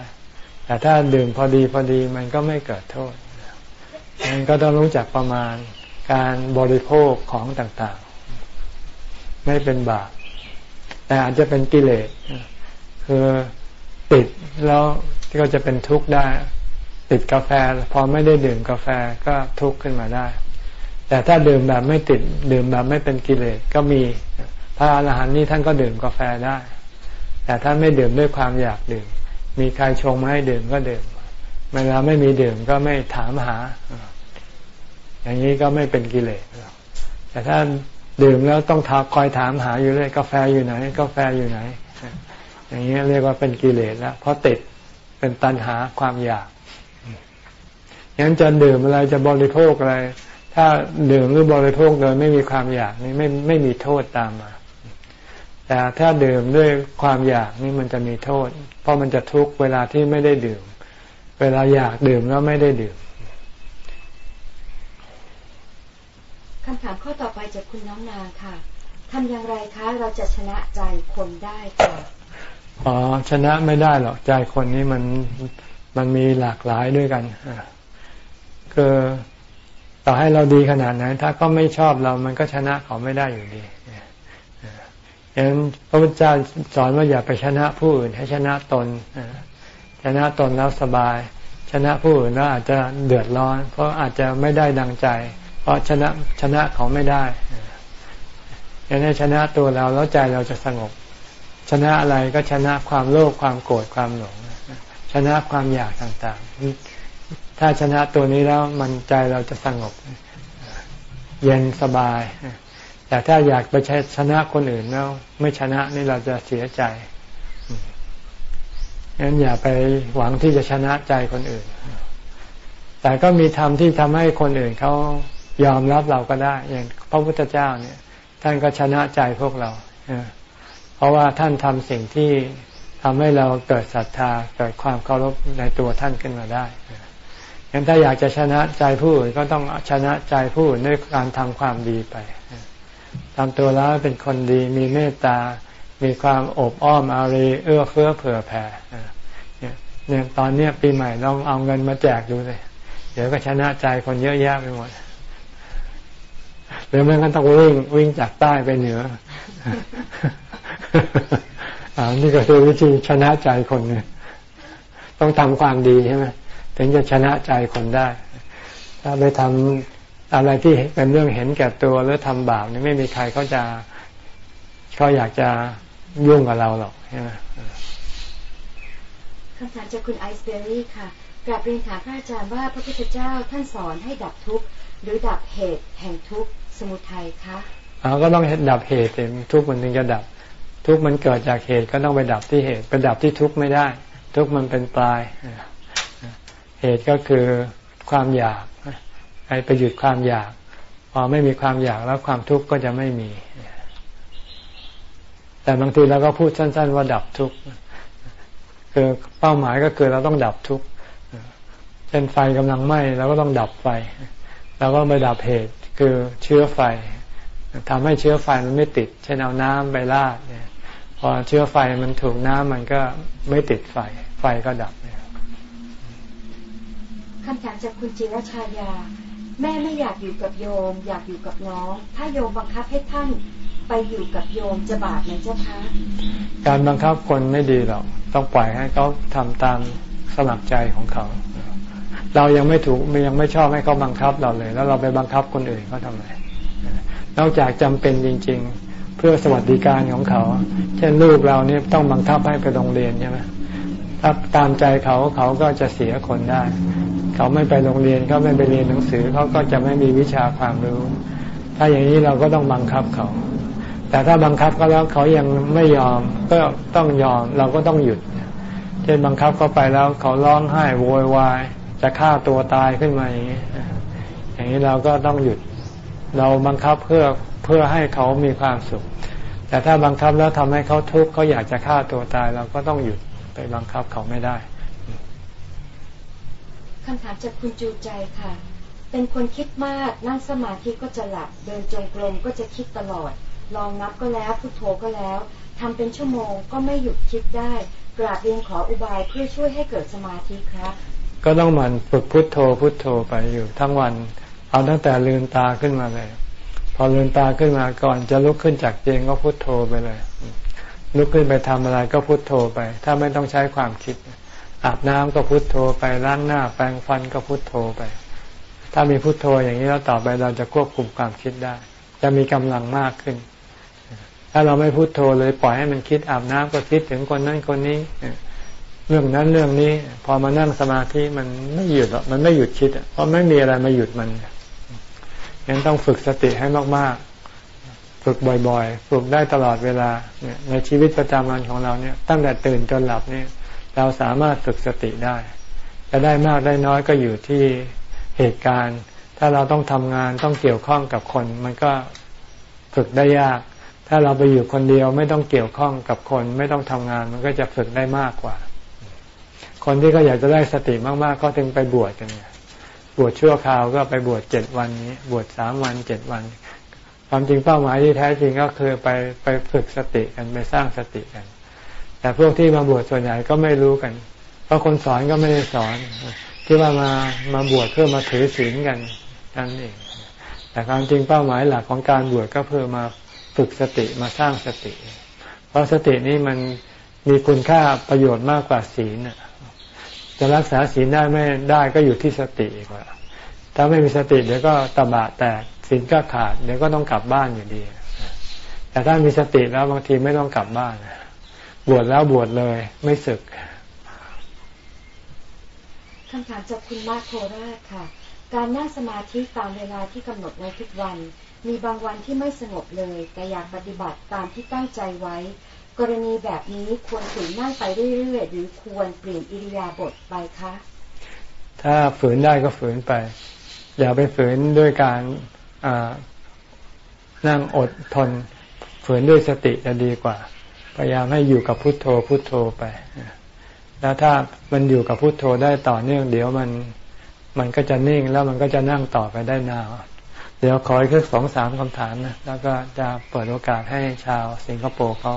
แต่ถ้าดื่มพอดีพอดีมันก็ไม่เกิดโทษมันก็ต้องรู้จักประมาณการบริโภคของต่างๆ ไม่เป็นบาปแต่อาจจะเป็นกิเลสคือติดแล้วก็จะเป็นทุกข์ได้ ติดกาแฟ พอไม่ได้ดื่มกาแฟก็ทุกข์ขึ้นมาได้ แต่ถ้าดื่มแบบไม่ติดดื่มแบบไม่เป็นกิเลสก็มี พระอรหันต์นี่ท่านก็ดื่มกาแฟได้ แต่ท่านไม่ดื่มด้วยความอยากดื่ม มีใครชงมาให้ดื่มก็ดื่ม เวลาไม่มีดื่มก็ไม่ถามหา อย่างนี้ก็ไม่เป็นกิเลส แต่ถ้าดื่มแล้วต้องทักคอยถามหาอยู่เลยกาแฟอยู่ไหนกาแฟอยู่ไหน อย่างนี้เรียกว่าเป็นกิเลสแล้วเพราะติดเป็นตัณหาความอยากงั้นจะดื่มอะไรจะบริโภคอะไร ถ้าดื่มหรือบริโภคโดยไม่มีความอยากนี่ไม่ไม่มีโทษตามมา แต่ถ้าดื่มด้วยความอยากนี่มันจะมีโทษ เพราะมันจะทุกข์เวลาที่ไม่ได้ดื่ม เวลาอยากดื่มแล้วไม่ได้ดื่มคำถามข้อต่อไปจากคุณน้องนางค่ะทำอย่างไรคะเราจะชนะใจคนได้ค่ะอ๋อชนะไม่ได้หรอกใจคนนี้มันมันมีหลากหลายด้วยกันคือ ต่อให้เราดีขนาดไหนถ้าก็ไม่ชอบเรามันก็ชนะเขาไม่ได้อยู่ดีอย่างนั้นพระพุทธเจ้าสอนว่าอย่าไปชนะผู้อื่น ให้ชนะตนชนะตนแล้วสบาย ชนะผู้อื่นแล้วอาจจะเดือดร้อน เพราะอาจจะไม่ได้ดังใจ เพราะชนะชนะเขาไม่ได้อย่างนี้ชนะตัวเราแล้วใจเราจะสงบ ชนะอะไรก็ชนะความโลภความโกรธความหลงชนะความอยากต่างๆ ถ้าชนะตัวนี้แล้วมันใจเราจะสงบ เย็นสบาย แต่ถ้าอยากไปชนะคนอื่นแล้วไม่ชนะนี่เราจะเสียใจงั้นอย่าไปหวังที่จะชนะใจคนอื่น แต่ก็มีธรรมที่ทำให้คนอื่นเขายอมรับเราก็ได้ อย่างพระพุทธเจ้าเนี่ย ท่านก็ชนะใจพวกเรา เพราะว่าท่านทำสิ่งที่ทำให้เราเกิดศรัทธาเกิดความเคารพในตัวท่านขึ้นมาได้ งั้นถ้าอยากจะชนะใจผู้อื่นก็ต้องชนะใจผู้อื่นด้วยการทำความดีไปทำตัวแล้วเป็นคนดีมีเมตตา มีความอบอ้อมอารีเอื้อเฟื้อเผื่อแผ่เนี่ยตอนเนี้ยปีใหม่ลองเอาเงินมาแจกดูเลย เดี๋ยวก็ชนะใจคนเยอะแยะไปหมดหรือไม่งั้นต้องวิ่งวิ่งจากใต้ไปเหนืออ่านี่ก็คือวิธีชนะใจคนเนี่ยต้องทำความดีใช่ไหม ถึงจะชนะใจคนได้ ถ้าไปทำอะไรที่เป็นเรื่องเห็นแก่ตัวหรือทำบาปนี่ไม่มีใครเขาจะเขาอยากจะยุ่งกับเราหรอกใช่ไหมคำถามจากคุณไอซ์เบอรี่ค่ะกราบเรียนถามพระอาจารย์ว่าพระพุทธเจ้าท่านสอนให้ดับทุกข์หรือดับเหตุแห่งทุกข์สมุทัยคะอ๋อก็ต้องดับเหตุทุกข์มันถึงจะดับ ทุกข์มันเกิดจากเหตุก็ต้องไปดับที่เหตุไปดับที่ทุกข์ไม่ได้ ทุกข์มันเป็นปลาย เหตุก็คือความอยากไอ้ไปหยุดความอยาก พอไม่มีความอยากแล้วความทุกข์ก็จะไม่มี แต่บางทีเราก็พูดสั้น ๆ ว่าดับทุกข์คือเป้าหมายก็คือเราต้องดับทุกข์เช่นไฟกำลังไหม้เราก็ต้องดับไฟเราก็ไปดับเหตุคือเชื้อไฟทำให้เชื้อไฟมันไม่ติด เช่นเอาน้ำไปราดเนี่ยพอเชื้อไฟมันถูกน้ำมันก็ไม่ติดไฟ ไฟก็ดับ คำถามจากคุณจิรชายา แม่ไม่อยากอยู่กับโยม อยากอยู่กับน้อง ถ้าโยมบังคับให้ท่านไปอยู่กับโยมจะบาปไหมเจ้าคะ การบังคับคนไม่ดีหรอก ต้องปล่อยให้เขาทำตามสมัครใจของเขา เรายังไม่ถูกยังไม่ชอบให้เขาบังคับเราเลย แล้วเราไปบังคับคนอื่นเขาทำไมนอกจากจำเป็นจริง ๆ เพื่อสวัสดิการของเขา เช่นลูกเราเนี่ยต้องบังคับให้ไปโรงเรียนใช่ไหม ถ้าตามใจเขาเขาก็จะเสียคนได้ เขาไม่ไปโรงเรียนเขาไม่ไปเรียนหนังสือเขาก็จะไม่มีวิชาความรู้ ถ้าอย่างนี้เราก็ต้องบังคับเขา แต่ถ้าบังคับเขาแล้วเขายังไม่ยอมก็ต้องยอมเราก็ต้องหยุดเช่นบังคับเขาไปแล้วเขาร้องไห้โวยวายจะฆ่าตัวตายขึ้นมาอย่างนี้อย่างนี้เราก็ต้องหยุด เราบังคับเพื่อเพื่อให้เขามีความสุข แต่ถ้าบังคับแล้วทำให้เขาทุกข์เขาอยากจะฆ่าตัวตายเราก็ต้องหยุด ไปบังคับเขาไม่ได้คำถามจากคุณจูใจค่ะ เป็นคนคิดมากนั่งสมาธิก็จะหลับเดินจงกรมก็จะคิดตลอด ลองนับก็แล้วพุทโธก็แล้วทำเป็นชั่วโมงก็ไม่หยุดคิดได้กราบเรียนขออุบายเพื่อช่วยให้เกิดสมาธิครับ ก็ต้องมันฝึกพุทโธพุทโธไปอยู่ทั้งวัน เอาตั้งแต่ลืมตาขึ้นมาเลย พอลืมตาขึ้นมาก่อนจะลุกขึ้นจากเตียงก็พุทโธไปเลย ลุกขึ้นไปทำอะไรก็พุโทโธไป ถ้าไม่ต้องใช้ความคิด อาบน้ำก็พุโทโธไปล้างหน้าแปรงฟันก็พุโทโธไป ถ้ามีพุโทโธอย่างนี้แล้วต่อไปเราจะควบคุมความคิดได้ จะมีกำลังมากขึ้น ถ้าเราไม่พุโทโธเลยปล่อยให้มันคิดอาบน้ำก็คิดถึงคนนั้นคนนี้เรื่องนั้นเรื่องนี้ พอมานั่งสมาธิมันไม่หยุดหรอกมันไม่หยุดคิดเพราะไม่มีอะไรมาหยุดมันงั้นต้องฝึกสติให้มาก ฝึกบ่อยๆ ฝึกได้ตลอดเวลาในชีวิตประจำวันของเราเนี่ย ตั้งแต่ตื่นจนหลับเนี่ย เราสามารถฝึกสติได้ จะได้มากได้น้อยก็อยู่ที่เหตุการณ์ ถ้าเราต้องทำงานต้องเกี่ยวข้องกับคน มันก็ฝึกได้ยาก ถ้าเราไปอยู่คนเดียวไม่ต้องเกี่ยวข้องกับคน ไม่ต้องทำงานมันก็จะฝึกได้มากกว่า คนที่เขาอยากจะได้สติมากๆ ก็ถึงไปบวชกันเนี่ยบวชชั่วคราวก็ไปบวชเจ็ดวันนี้ บวชสามวันเจ็ดวัน ความจริงเป้าหมายที่แท้จริงก็คือไปไปฝึกสติกันไปสร้างสติกัน แต่พวกที่มาบวชส่วนใหญ่ก็ไม่รู้กัน เพราะคนสอนก็ไม่ได้สอนที่ว่ามามาบวชเพื่อมาถือศีลกันนั่นเอง แต่ความจริงเป้าหมายหลักของการบวชก็เพื่อมาฝึกสติมาสร้างสติ เพราะสตินี้มันมีคุณค่าประโยชน์มากกว่าศีลจะรักษาศีลได้ไม่ได้ก็อยู่ที่สติกว่าถ้าไม่มีสติเดี๋ยวก็ตบะแตก ศีลก็ขาดเดี๋ยวก็ต้องกลับบ้านอยู่ดี แต่ถ้ามีสติแล้วบางทีไม่ต้องกลับบ้าน บวชแล้วบวชเลยไม่ศึกคำถามจากคุณมาโคราชค่ะ การนั่งสมาธิตามเวลาที่กำหนดไว้ทุกวัน มีบางวันที่ไม่สงบเลย แต่อยากปฏิบัติตามที่ตั้งใจไว้ กรณีแบบนี้ควรฝืนนั่งไปเรื่อยๆ หรือควรเปลี่ยนอิริยาบถไปคะ ถ้าฝืนได้ก็ฝืนไป อย่าไปฝืนด้วยการ นั่งอดทนฝืนด้วยสติจะดีกว่า พยายามให้อยู่กับพุทโธพุทโธไป แล้วถ้ามันอยู่กับพุทโธได้ต่อเนื่อง เดี๋ยวมันมันก็จะนิ่งแล้วมันก็จะนั่งต่อไปได้นานเดี๋ยวขออีกสองสามคำถามนะแล้วก็จะเปิดโอกาสให้ชาวสิงคโปร์เขา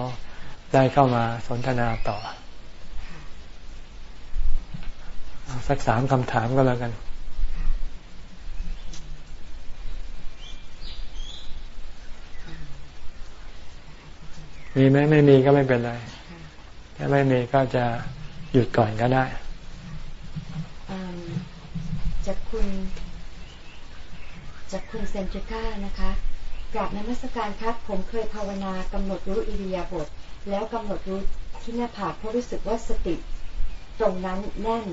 ได้เข้ามาสนทนาต่อสักสามคำถามก็แล้วกัน มีไหมไม่มีก็ไม่เป็นไร ถ้าไม่มีก็จะหยุดก่อนก็ได้จากคุณจากคุณเซนจิก้านะคะกราบนมัสการครับ ผมเคยภาวนากำหนดรู้อิริยาบถแล้วกำหนดรู้ที่หน้าผากเพราะรู้สึกว่าสติ ตรงนั้นแน่น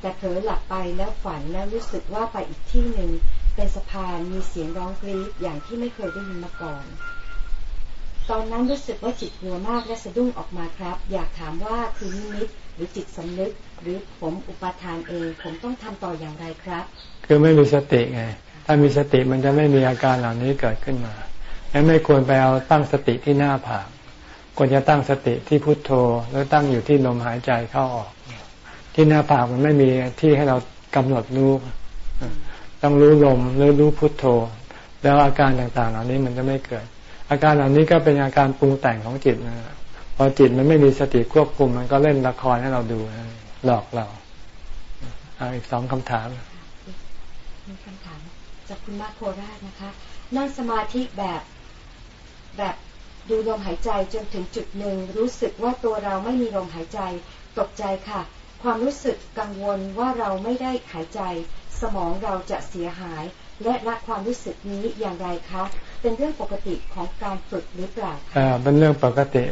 แต่เผลอหลับไปแล้วฝันแล้วรู้สึกว่าไปอีกที่หนึ่งเป็นสะพานมีเสียงร้องกรี๊ดอย่างที่ไม่เคยได้ยินมาก่อน ตอนนั้นรู้สึกว่าจิตกลัวมากและสะดุ้งออกมาครับ อยากถามว่าคือนิมิตหรือจิตสำนึก หรือผมอุปทานเองผมต้องทำต่ออย่างไรครับ คือไม่มีสติไง ถ้ามีสติมันจะไม่มีอาการเหล่านี้เกิดขึ้นมาแลไม่ควรไปเอาตั้งสติที่หน้าผากควรจะตั้งสติที่พุทโธ แล้วตั้งอยู่ที่ลมหายใจเข้าออก ที่หน้าผากมันไม่มีที่ให้เรากำหนดรู้ต้องรู้ลมหรือรู้พุทโธ แล้วอาการต่างๆ เหล่านี้มันจะไม่เกิด อาการเหล่านี้ก็เป็นอาการปรุงแต่งของจิตนะพอจิตมันไม่มีสติควบคุมมันก็เล่นละครให้เราดูหลอกเราเอาอีกสองคำถามมีคำถามจากคุณมาโคราชนะคะ นั่งสมาธิแบบแบบดูลมหายใจจนถึงจุดหนึ่งรู้สึกว่าตัวเราไม่มีลมหายใจตกใจค่ะ ความรู้สึกกังวลว่าเราไม่ได้หายใจ สมองเราจะเสียหาย และละความรู้สึกนี้อย่างไรคะเป็นเรื่องปกติของการฝึกหรือเปล่าอ่าเป็นเรื่องปกติ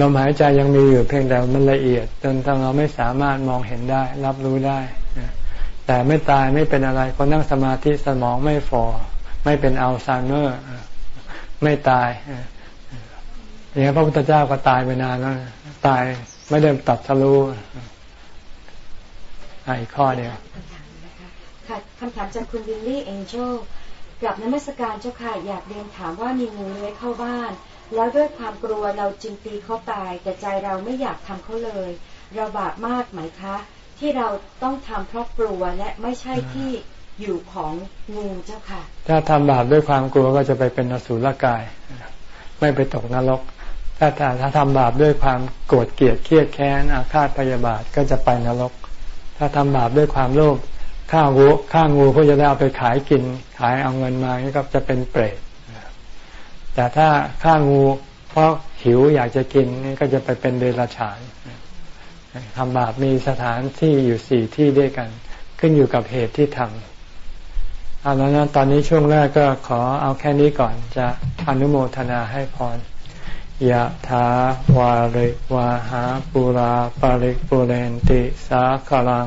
ลมหายใจยังมีอยู่เพียงแต่มันละเอียด จนเราไม่สามารถมองเห็นได้ รับรู้ได้แต่ไม่ตายไม่เป็นอะไรคนนั่งสมาธิสมองไม่ฟอไม่เป็นอัลไซเมอร์ไม่ตายอย่างนี้พระพุทธเจ้าก็ตายไปนานแล้วตายไม่ได้ตัดทะลุอีกข้อเดียว คำถามจากคุณวิลลี่เอ็นเจลกลับนมัสการเจ้าค่ะอยากเรียนถามว่ามีงูเลื้อยเข้าบ้าน แล้วด้วยความกลัวเราจึงตีเขาตาย แต่ใจเราไม่อยากทำเขาเลย เราบาปมากไหมคะ ที่เราต้องทำเพราะกลัวและไม่ใช่ที่อยู่ของงูเจ้าค่ะ ถ้าทำบาปด้วยความกลัวก็จะไปเป็นอสุรกาย ไม่ไปตกนรก ถ้าถ้าทำบาปด้วยความโกรธเกลียดเครียดแค้นอาฆาตพยาบาทก็จะไปนรก ถ้าทำบาปด้วยความโลภ ฆ่างูฆ่างูเพื่อจะได้เอาไปขายกิน ขายเอาเงินมานี่ก็จะเป็นเปรตแต่ถ้าฆ่างูเพราะหิวอยากจะกินนี่ก็จะไปเป็นเดรัจฉานทำบาปมีสถานที่อยู่สี่ที่ด้วยกัน ขึ้นอยู่กับเหตุที่ทำเอาแล้วนะตอนนี้ช่วงแรกก็ขอเอาแค่นี้ก่อนจะอนุโมทนาให้พรยะถาวาริวาหาปุราปาริกปุเรนติสาคลัง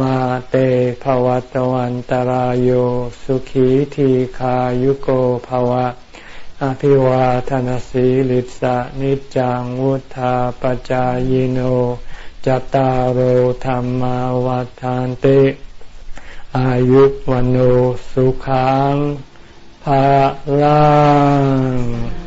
มาเตภวัตวันตารโยสุขีทีขายุโกภวะ อภิวาทนสีลิสะนิจังวุธาปจายโนจตารโหธรรมวาทานเตอายุวันโอสุขังภาลัง